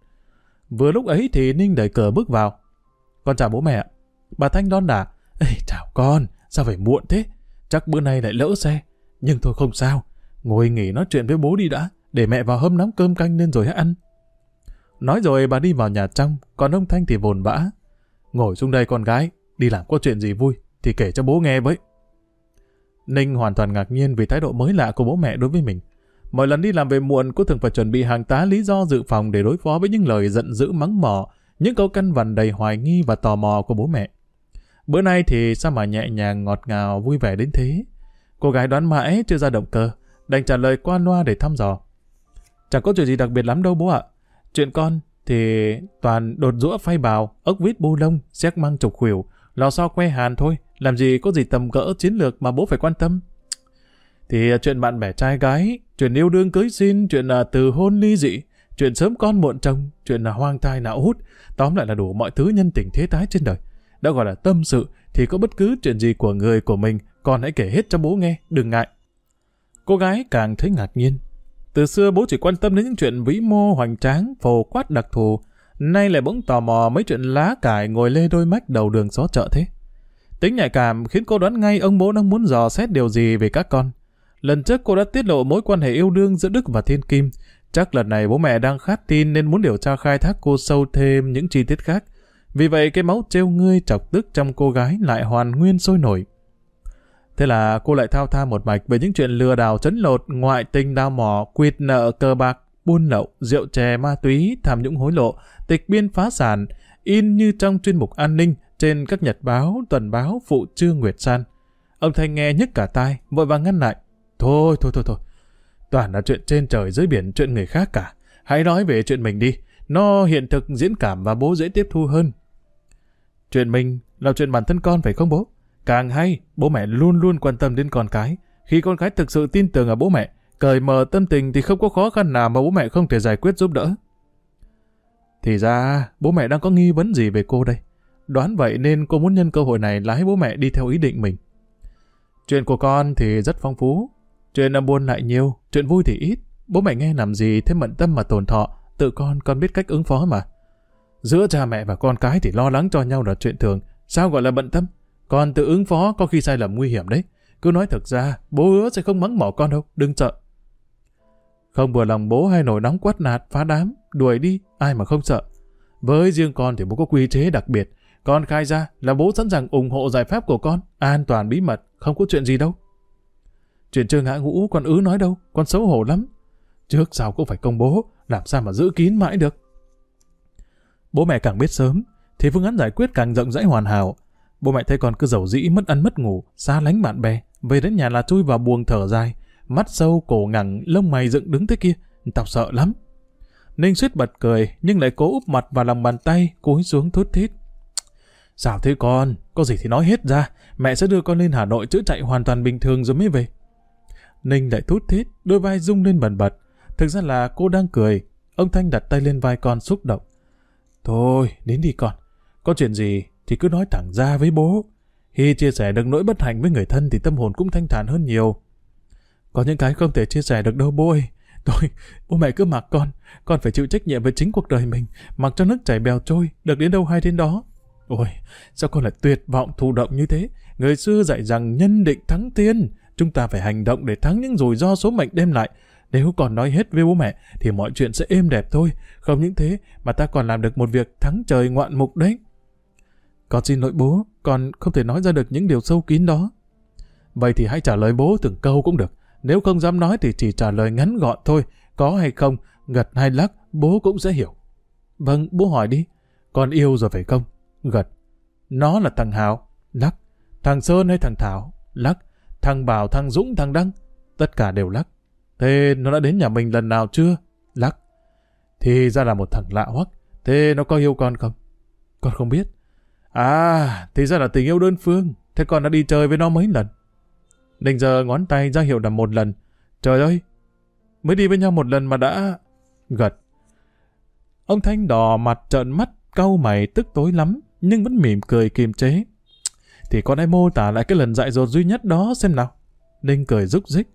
Vừa lúc ấy thì Ninh đẩy cờ bước vào. Con chào bố mẹ. Bà Thanh đón đả. Ê, chào con, sao phải muộn thế? Chắc bữa nay lại lỡ xe. Nhưng thôi không sao. Ngồi nghỉ nói chuyện với bố đi đã, để mẹ vào hâm nắm cơm canh lên rồi hãy ăn. Nói rồi bà đi vào nhà trong, còn ông Thanh thì vồn vã. Ngồi xuống đây con gái, đi làm có chuyện gì vui, thì kể cho bố nghe với. Ninh hoàn toàn ngạc nhiên vì thái độ mới lạ của bố mẹ đối với mình. Mỗi lần đi làm về muộn, cô thường phải chuẩn bị hàng tá lý do dự phòng để đối phó với những lời giận dữ mắng mỏ, những câu căn vằn đầy hoài nghi và tò mò của bố mẹ. Bữa nay thì sao mà nhẹ nhàng ngọt ngào vui vẻ đến thế? Cô gái đoán mãi chưa ra động cơ, đành trả lời qua loa để thăm dò. Chẳng có chuyện gì đặc biệt lắm đâu bố ạ. Chuyện con thì toàn đột rũa phay bào, ốc vít bu lông, xét măng trục khuỷu, lò xo que hàn thôi. Làm gì có gì tầm cỡ chiến lược mà bố phải quan tâm. Thì à, chuyện bạn bè trai gái, chuyện yêu đương cưới xin, chuyện là từ hôn ly dị, chuyện sớm con muộn chồng, chuyện là hoang thai não hút, tóm lại là đủ mọi thứ nhân tình thế tái trên đời. Đã gọi là tâm sự, thì có bất cứ chuyện gì của người của mình, con hãy kể hết cho bố nghe, đừng ngại. Cô gái càng thấy ngạc nhiên. Từ xưa bố chỉ quan tâm đến những chuyện vĩ mô hoành tráng, phổ quát đặc thù, nay lại bỗng tò mò mấy chuyện lá cải ngồi lê đôi mách đầu đường xó chợ thế. Tính nhạy cảm khiến cô đoán ngay ông bố đang muốn dò xét điều gì về các con. Lần trước cô đã tiết lộ mối quan hệ yêu đương giữa Đức và Thiên Kim. Chắc lần này bố mẹ đang khát tin nên muốn điều tra khai thác cô sâu thêm những chi tiết khác. Vì vậy cái máu trêu ngươi chọc tức trong cô gái lại hoàn nguyên sôi nổi. Thế là cô lại thao tha một mạch về những chuyện lừa đảo chấn lột, ngoại tình đao mỏ, quyệt nợ cờ bạc, buôn lậu, rượu chè ma túy, tham nhũng hối lộ, tịch biên phá sản, in như trong chuyên mục an ninh trên các nhật báo, tuần báo, phụ trương Nguyệt San. Ông Thanh nghe nhức cả tai, vội vàng ngăn lại. Thôi, thôi, thôi, thôi. Toàn là chuyện trên trời dưới biển, chuyện người khác cả. Hãy nói về chuyện mình đi. Nó hiện thực, diễn cảm và bố dễ tiếp thu hơn. Chuyện mình là chuyện bản thân con phải không bố? Càng hay, bố mẹ luôn luôn quan tâm đến con cái. Khi con cái thực sự tin tưởng ở bố mẹ, cởi mở tâm tình thì không có khó khăn nào mà bố mẹ không thể giải quyết giúp đỡ. Thì ra, bố mẹ đang có nghi vấn gì về cô đây? Đoán vậy nên cô muốn nhân cơ hội này lái bố mẹ đi theo ý định mình. Chuyện của con thì rất phong phú. Chuyện âm buồn lại nhiều, chuyện vui thì ít. Bố mẹ nghe làm gì thế mận tâm mà tồn thọ, tự con con biết cách ứng phó mà. Giữa cha mẹ và con cái thì lo lắng cho nhau là chuyện thường, sao gọi là bận tâm? Con tự ứng phó có khi sai lầm nguy hiểm đấy. Cứ nói thật ra, bố hứa sẽ không mắng mỏ con đâu, đừng sợ. Không vừa lòng bố hay nổi nóng quát nạt, phá đám, đuổi đi, ai mà không sợ. Với riêng con thì bố có quy chế đặc biệt. Con khai ra là bố sẵn sàng ủng hộ giải pháp của con, an toàn bí mật, không có chuyện gì đâu. Chuyện chưa ngã ngũ con ứ nói đâu, con xấu hổ lắm. Trước sau cũng phải công bố, làm sao mà giữ kín mãi được. Bố mẹ càng biết sớm, thì phương án giải quyết càng rộng rãi hoàn hảo. Bố mẹ thấy con cứ giàu dĩ mất ăn mất ngủ, xa lánh bạn bè, về đến nhà là chui vào buồng thở dài, mắt sâu cổ ngẳng, lông mày dựng đứng thế kia, tao sợ lắm. Ninh suýt bật cười, nhưng lại cố úp mặt vào lòng bàn tay, cúi xuống thút thít. Sao thế con, có gì thì nói hết ra, mẹ sẽ đưa con lên Hà Nội chữa chạy hoàn toàn bình thường rồi mới về. Ninh lại thút thít, đôi vai rung lên bần bật. Thực ra là cô đang cười, ông Thanh đặt tay lên vai con xúc động. Thôi, đến đi con, có chuyện gì thì cứ nói thẳng ra với bố. Khi chia sẻ được nỗi bất hạnh với người thân thì tâm hồn cũng thanh thản hơn nhiều. Có những cái không thể chia sẻ được đâu bố ơi. Thôi, bố mẹ cứ mặc con. Con phải chịu trách nhiệm với chính cuộc đời mình. Mặc cho nước chảy bèo trôi, được đến đâu hay đến đó. Ôi, sao con lại tuyệt vọng thụ động như thế? Người xưa dạy rằng nhân định thắng tiên. Chúng ta phải hành động để thắng những rủi ro số mệnh đem lại. Nếu còn nói hết với bố mẹ thì mọi chuyện sẽ êm đẹp thôi. Không những thế mà ta còn làm được một việc thắng trời ngoạn mục đấy. Con xin lỗi bố, con không thể nói ra được những điều sâu kín đó. Vậy thì hãy trả lời bố từng câu cũng được. Nếu không dám nói thì chỉ trả lời ngắn gọn thôi. Có hay không, gật hay lắc, bố cũng sẽ hiểu. Vâng, bố hỏi đi. Con yêu rồi phải không? Gật. Nó là thằng Hào. Lắc. Thằng Sơn hay thằng Thảo? Lắc. Thằng Bảo, thằng Dũng, thằng Đăng? Tất cả đều lắc. Thế nó đã đến nhà mình lần nào chưa? Lắc. Thì ra là một thằng lạ hoắc. Thế nó có yêu con không? Con không biết. À, thì ra là tình yêu đơn phương. Thế con đã đi chơi với nó mấy lần? Ninh giờ ngón tay ra hiệu là một lần. Trời ơi, mới đi với nhau một lần mà đã... Gật. Ông Thanh đỏ mặt trợn mắt, cau mày tức tối lắm, nhưng vẫn mỉm cười kiềm chế. Thì con hãy mô tả lại cái lần dại dột duy nhất đó xem nào. Ninh cười rúc rích.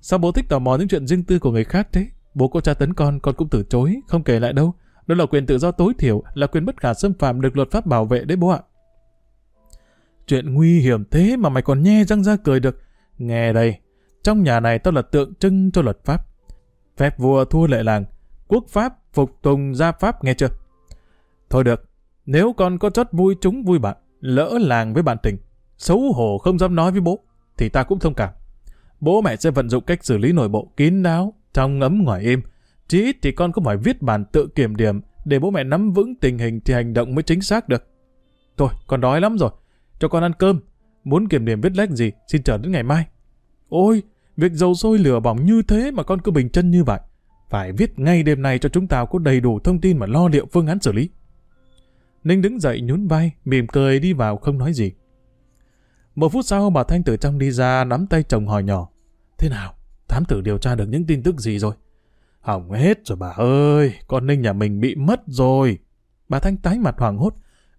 Sao bố thích tò mò những chuyện riêng tư của người khác thế? Bố có tra tấn con, con cũng từ chối, không kể lại đâu. Đó là quyền tự do tối thiểu, là quyền bất khả xâm phạm được luật pháp bảo vệ đấy bố ạ. Chuyện nguy hiểm thế mà mày còn nhe răng ra cười được. Nghe đây, trong nhà này tao là tượng trưng cho luật pháp. Phép vua thua lệ làng, quốc pháp phục tùng gia pháp nghe chưa? Thôi được, nếu con có chót vui chúng vui bạn, lỡ làng với bạn tình, xấu hổ không dám nói với bố, thì ta cũng thông cảm. Bố mẹ sẽ vận dụng cách xử lý nội bộ kín đáo, trong ấm ngoài im. Chỉ ít thì con cũng phải viết bản tự kiểm điểm để bố mẹ nắm vững tình hình thì hành động mới chính xác được. Thôi, con đói lắm rồi. Cho con ăn cơm. Muốn kiểm điểm viết lách gì, xin chờ đến ngày mai. Ôi, việc dầu sôi lửa bỏng như thế mà con cứ bình chân như vậy. Phải viết ngay đêm nay cho chúng ta có đầy đủ thông tin mà lo liệu phương án xử lý. Ninh đứng dậy nhún vai, mỉm cười đi vào không nói gì. Một phút sau bà Thanh từ trong đi ra nắm tay chồng hỏi nhỏ. Thế nào? Thám tử điều tra được những tin tức gì rồi? Hỏng hết rồi bà ơi, con Ninh nhà mình bị mất rồi. Bà Thanh tái mặt hoảng hốt.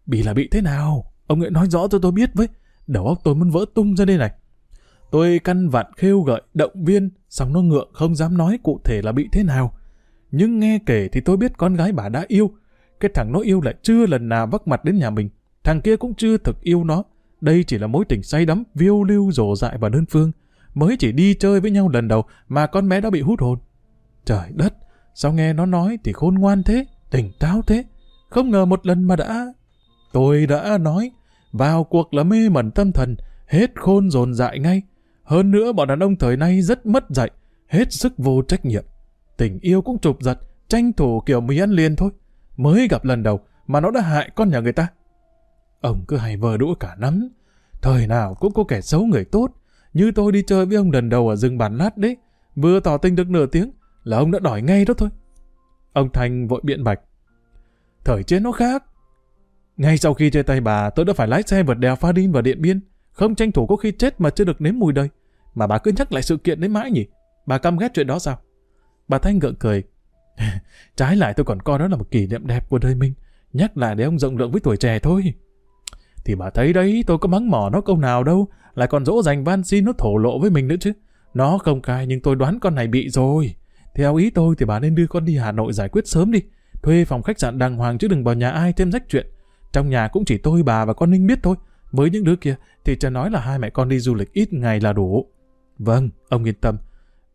Bị là bị thế nào? Ông ấy nói rõ cho tôi biết với. Đầu óc tôi muốn vỡ tung ra đây này. Tôi căn vặn khêu gợi, động viên, xong nó ngượng không dám nói cụ thể là bị thế nào. Nhưng nghe kể thì tôi biết con gái bà đã yêu. Cái thằng nó yêu lại chưa lần nào vắc mặt đến nhà mình. Thằng kia cũng chưa thực yêu nó. Đây chỉ là mối tình say đắm, viêu lưu rổ dại và đơn phương. Mới chỉ đi chơi với nhau lần đầu mà con bé đã bị hút hồn. Trời đất, sao nghe nó nói thì khôn ngoan thế, tỉnh táo thế. Không ngờ một lần mà đã... Tôi đã nói, vào cuộc là mê mẩn tâm thần, hết khôn dồn dại ngay. Hơn nữa bọn đàn ông thời nay rất mất dạy, hết sức vô trách nhiệm. Tình yêu cũng chụp giật, tranh thủ kiểu mì ăn liền thôi. Mới gặp lần đầu mà nó đã hại con nhà người ta. Ông cứ hay vờ đũa cả nắm. Thời nào cũng có kẻ xấu người tốt. Như tôi đi chơi với ông lần đầu ở rừng bản lát đấy. Vừa tỏ tình được nửa tiếng là ông đã đòi ngay đó thôi. Ông Thành vội biện bạch. Thời chế nó khác. Ngay sau khi chơi tay bà, tôi đã phải lái xe vượt đèo Pha Đin và Điện Biên. Không tranh thủ có khi chết mà chưa được nếm mùi đời. Mà bà cứ nhắc lại sự kiện đấy mãi nhỉ? Bà căm ghét chuyện đó sao? Bà Thanh gượng cười. Trái lại tôi còn coi đó là một kỷ niệm đẹp của đời mình. Nhắc lại để ông rộng lượng với tuổi trẻ thôi. Thì bà thấy đấy, tôi có mắng mỏ nó câu nào đâu. Lại còn dỗ dành van xin nó thổ lộ với mình nữa chứ. Nó không cai nhưng tôi đoán con này bị rồi. Theo ý tôi thì bà nên đưa con đi Hà Nội giải quyết sớm đi. Thuê phòng khách sạn đàng hoàng chứ đừng vào nhà ai thêm rách chuyện. Trong nhà cũng chỉ tôi, bà và con Ninh biết thôi. Với những đứa kia thì cha nói là hai mẹ con đi du lịch ít ngày là đủ. Vâng, ông yên tâm.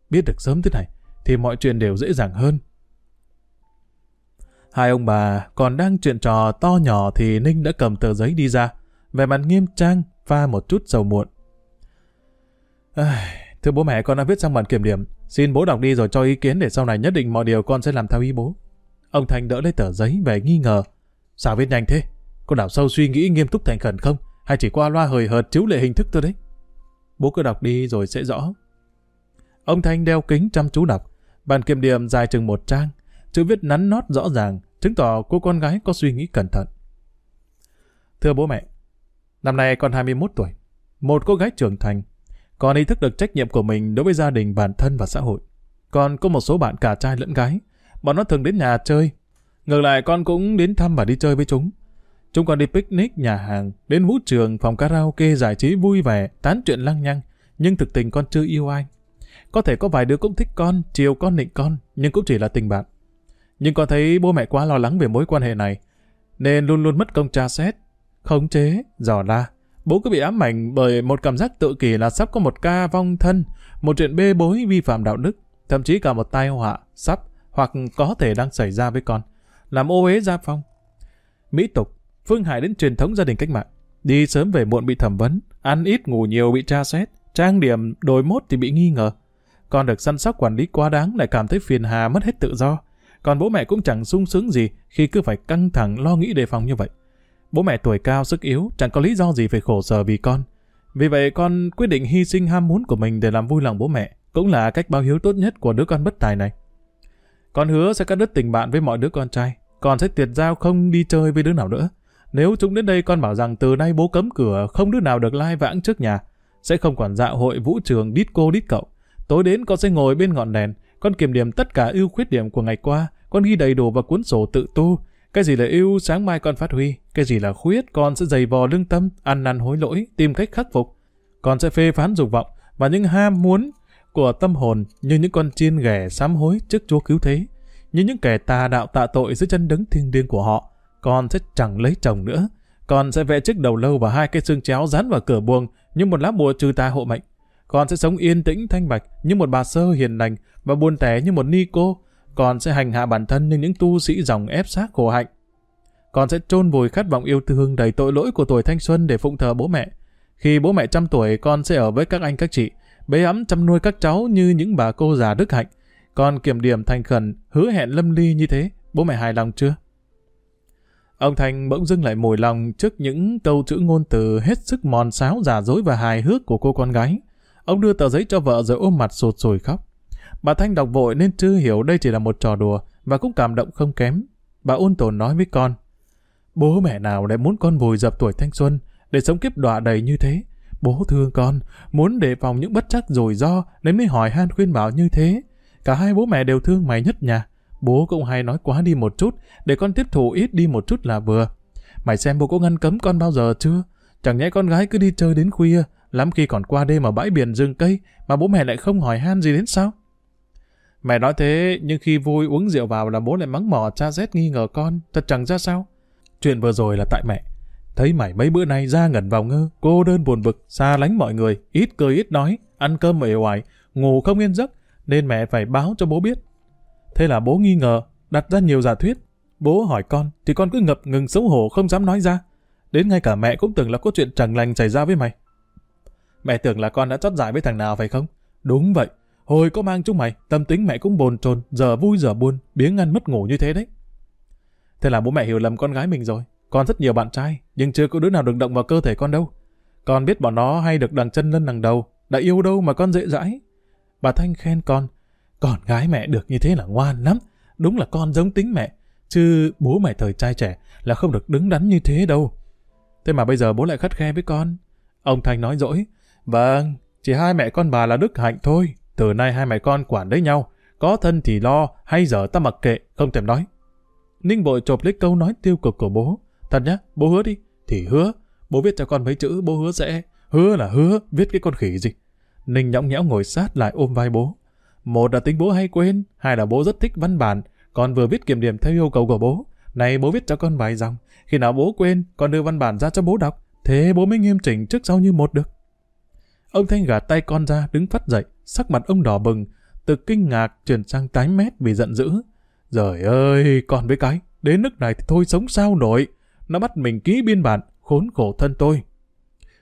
Biết được sớm thế này thì mọi chuyện đều dễ dàng hơn. Hai ông bà còn đang chuyện trò to nhỏ thì Ninh đã cầm tờ giấy đi ra. Về mặt nghiêm trang, pha một chút dầu muộn. À, thưa bố mẹ, con đã viết xong bản kiểm điểm. Xin bố đọc đi rồi cho ý kiến để sau này nhất định mọi điều con sẽ làm theo ý bố. Ông Thành đỡ lấy tờ giấy về nghi ngờ. Sao viết nhanh thế? cô đảo sâu suy nghĩ nghiêm túc thành khẩn không? Hay chỉ qua loa hời hợt chiếu lệ hình thức thôi đấy? Bố cứ đọc đi rồi sẽ rõ. Ông Thanh đeo kính chăm chú đọc. Bản kiểm điểm dài chừng một trang. Chữ viết nắn nót rõ ràng, chứng tỏ cô con gái có suy nghĩ cẩn thận. Thưa bố mẹ, năm nay con 21 tuổi. Một cô gái trưởng thành. Con ý thức được trách nhiệm của mình đối với gia đình, bản thân và xã hội. Còn có một số bạn cả trai lẫn gái. Bọn nó thường đến nhà chơi. Ngược lại con cũng đến thăm và đi chơi với chúng. Chúng con đi picnic, nhà hàng, đến vũ trường, phòng karaoke giải trí vui vẻ, tán chuyện lăng nhăng. Nhưng thực tình con chưa yêu ai. Có thể có vài đứa cũng thích con, chiều con nịnh con, nhưng cũng chỉ là tình bạn. Nhưng con thấy bố mẹ quá lo lắng về mối quan hệ này, nên luôn luôn mất công tra xét, khống chế, dò la. Bố cứ bị ám ảnh bởi một cảm giác tự kỷ là sắp có một ca vong thân, một chuyện bê bối vi phạm đạo đức, thậm chí cả một tai họa sắp hoặc có thể đang xảy ra với con, làm ô uế gia phong. Mỹ tục, phương hại đến truyền thống gia đình cách mạng, đi sớm về muộn bị thẩm vấn, ăn ít ngủ nhiều bị tra xét, trang điểm đổi mốt thì bị nghi ngờ. Con được săn sóc quản lý quá đáng lại cảm thấy phiền hà mất hết tự do. Còn bố mẹ cũng chẳng sung sướng gì khi cứ phải căng thẳng lo nghĩ đề phòng như vậy. Bố mẹ tuổi cao sức yếu chẳng có lý do gì phải khổ sở vì con. Vì vậy con quyết định hy sinh ham muốn của mình để làm vui lòng bố mẹ, cũng là cách báo hiếu tốt nhất của đứa con bất tài này. Con hứa sẽ cắt đứt tình bạn với mọi đứa con trai. Con sẽ tuyệt giao không đi chơi với đứa nào nữa. Nếu chúng đến đây con bảo rằng từ nay bố cấm cửa không đứa nào được lai vãng trước nhà. Sẽ không quản dạo hội vũ trường đít cô đít cậu. Tối đến con sẽ ngồi bên ngọn đèn, con kiểm điểm tất cả ưu khuyết điểm của ngày qua, con ghi đầy đủ vào cuốn sổ tự tu. Cái gì là yêu sáng mai con phát huy. Cái gì là khuyết, con sẽ dày vò lương tâm, ăn năn hối lỗi, tìm cách khắc phục. Con sẽ phê phán dục vọng và những ham muốn của tâm hồn như những con chiên ghẻ sám hối trước Chúa cứu thế. Như những kẻ tà đạo tạ tội dưới chân đứng thiêng liêng của họ. Con sẽ chẳng lấy chồng nữa. Con sẽ vẽ chiếc đầu lâu và hai cái xương chéo dán vào cửa buồng như một lá bùa trừ tà hộ mệnh. Con sẽ sống yên tĩnh thanh bạch như một bà sơ hiền lành và buồn tẻ như một ni cô. Con sẽ hành hạ bản thân như những tu sĩ dòng ép xác khổ hạnh. Con sẽ chôn vùi khát vọng yêu thương đầy tội lỗi của tuổi thanh xuân để phụng thờ bố mẹ. Khi bố mẹ trăm tuổi, con sẽ ở với các anh các chị, bế ấm chăm nuôi các cháu như những bà cô già đức hạnh. Con kiểm điểm thành khẩn, hứa hẹn lâm ly như thế, bố mẹ hài lòng chưa? Ông Thành bỗng dưng lại mồi lòng trước những câu chữ ngôn từ hết sức mòn sáo giả dối và hài hước của cô con gái. Ông đưa tờ giấy cho vợ rồi ôm mặt sụt sùi khóc. Bà Thanh đọc vội nên chưa hiểu đây chỉ là một trò đùa và cũng cảm động không kém. Bà ôn tồn nói với con. Bố mẹ nào lại muốn con vùi dập tuổi thanh xuân để sống kiếp đọa đầy như thế? Bố thương con, muốn đề phòng những bất chắc rủi ro nên mới hỏi han khuyên bảo như thế. Cả hai bố mẹ đều thương mày nhất nhà. Bố cũng hay nói quá đi một chút để con tiếp thụ ít đi một chút là vừa. Mày xem bố có ngăn cấm con bao giờ chưa? Chẳng nhẽ con gái cứ đi chơi đến khuya Lắm khi còn qua đêm ở bãi biển rừng cây mà bố mẹ lại không hỏi han gì đến sao? Mẹ nói thế, nhưng khi vui uống rượu vào là bố lại mắng mỏ cha rét nghi ngờ con, thật chẳng ra sao. Chuyện vừa rồi là tại mẹ. Thấy mày mấy bữa nay ra ngẩn vào ngơ, cô đơn buồn bực, xa lánh mọi người, ít cười ít nói, ăn cơm mệt hoài ngủ không yên giấc, nên mẹ phải báo cho bố biết. Thế là bố nghi ngờ, đặt ra nhiều giả thuyết. Bố hỏi con, thì con cứ ngập ngừng xấu hổ không dám nói ra. Đến ngay cả mẹ cũng tưởng là có chuyện chẳng lành xảy ra với mày. Mẹ tưởng là con đã chót dại với thằng nào phải không? Đúng vậy. Hồi có mang chúng mày, tâm tính mẹ cũng bồn chồn, giờ vui giờ buồn, biếng ăn mất ngủ như thế đấy. Thế là bố mẹ hiểu lầm con gái mình rồi. Con rất nhiều bạn trai, nhưng chưa có đứa nào được động vào cơ thể con đâu. Con biết bọn nó hay được đằng chân lên đằng đầu, đã yêu đâu mà con dễ dãi. Bà Thanh khen con, con gái mẹ được như thế là ngoan lắm, đúng là con giống tính mẹ, chứ bố mẹ thời trai trẻ là không được đứng đắn như thế đâu. Thế mà bây giờ bố lại khắt khe với con. Ông Thanh nói dỗi, vâng, chỉ hai mẹ con bà là đức hạnh thôi, từ nay hai mẹ con quản lấy nhau, có thân thì lo, hay giờ ta mặc kệ, không thèm nói. Ninh bội chộp lấy câu nói tiêu cực của bố. Thật nhá, bố hứa đi. Thì hứa. Bố viết cho con mấy chữ, bố hứa sẽ... Hứa là hứa, viết cái con khỉ gì. Ninh nhõng nhẽo ngồi sát lại ôm vai bố. Một là tính bố hay quên, hai là bố rất thích văn bản, con vừa viết kiểm điểm theo yêu cầu của bố. Này bố viết cho con vài dòng, khi nào bố quên, con đưa văn bản ra cho bố đọc, thế bố mới nghiêm chỉnh trước sau như một được. Ông Thanh gạt tay con ra, đứng phát dậy, sắc mặt ông đỏ bừng, từ kinh ngạc chuyển sang tái mét vì giận dữ. Trời ơi, con với cái, đến nước này thì thôi sống sao nổi. Nó bắt mình ký biên bản, khốn khổ thân tôi.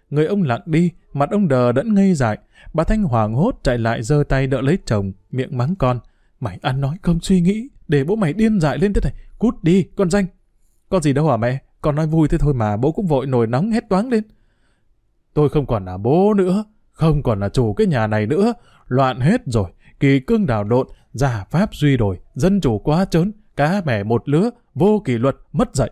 Người ông lặng đi, mặt ông đờ đẫn ngây dại. Bà Thanh hoảng hốt chạy lại giơ tay đỡ lấy chồng, miệng mắng con. Mày ăn nói không suy nghĩ, để bố mày điên dại lên thế này. Cút đi, con danh. Con gì đâu hả mẹ? Con nói vui thế thôi mà bố cũng vội nổi nóng hét toáng lên. Tôi không còn là bố nữa, không còn là chủ cái nhà này nữa. Loạn hết rồi, kỳ cương đảo độn, giả pháp duy đổi, dân chủ quá trớn, cá mẻ một lứa, vô kỷ luật, mất dạy.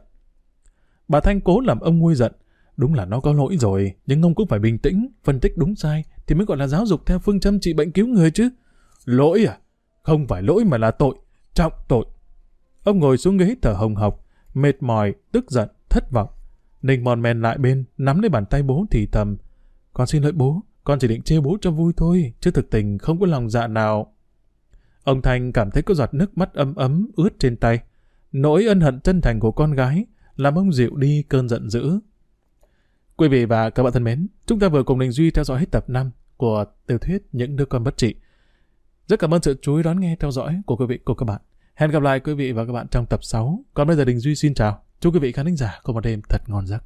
Bà Thanh cố làm ông nguôi giận. Đúng là nó có lỗi rồi, nhưng ông cũng phải bình tĩnh, phân tích đúng sai, thì mới gọi là giáo dục theo phương châm trị bệnh cứu người chứ. Lỗi à? Không phải lỗi mà là tội, trọng tội. Ông ngồi xuống ghế thở hồng hộc, mệt mỏi, tức giận, thất vọng. Ninh mòn men lại bên, nắm lấy bàn tay bố thì thầm. Con xin lỗi bố, con chỉ định chê bố cho vui thôi, chứ thực tình không có lòng dạ nào. Ông Thành cảm thấy có giọt nước mắt ấm ấm ướt trên tay. Nỗi ân hận chân thành của con gái làm ông dịu đi cơn giận dữ. Quý vị và các bạn thân mến, chúng ta vừa cùng Đình Duy theo dõi hết tập 5 của tiểu thuyết Những đứa con bất trị. Rất cảm ơn sự chú ý đón nghe theo dõi của quý vị của các bạn. Hẹn gặp lại quý vị và các bạn trong tập 6. Còn bây giờ Đình Duy xin chào. Chúc quý vị khán giả có một đêm thật ngon giấc.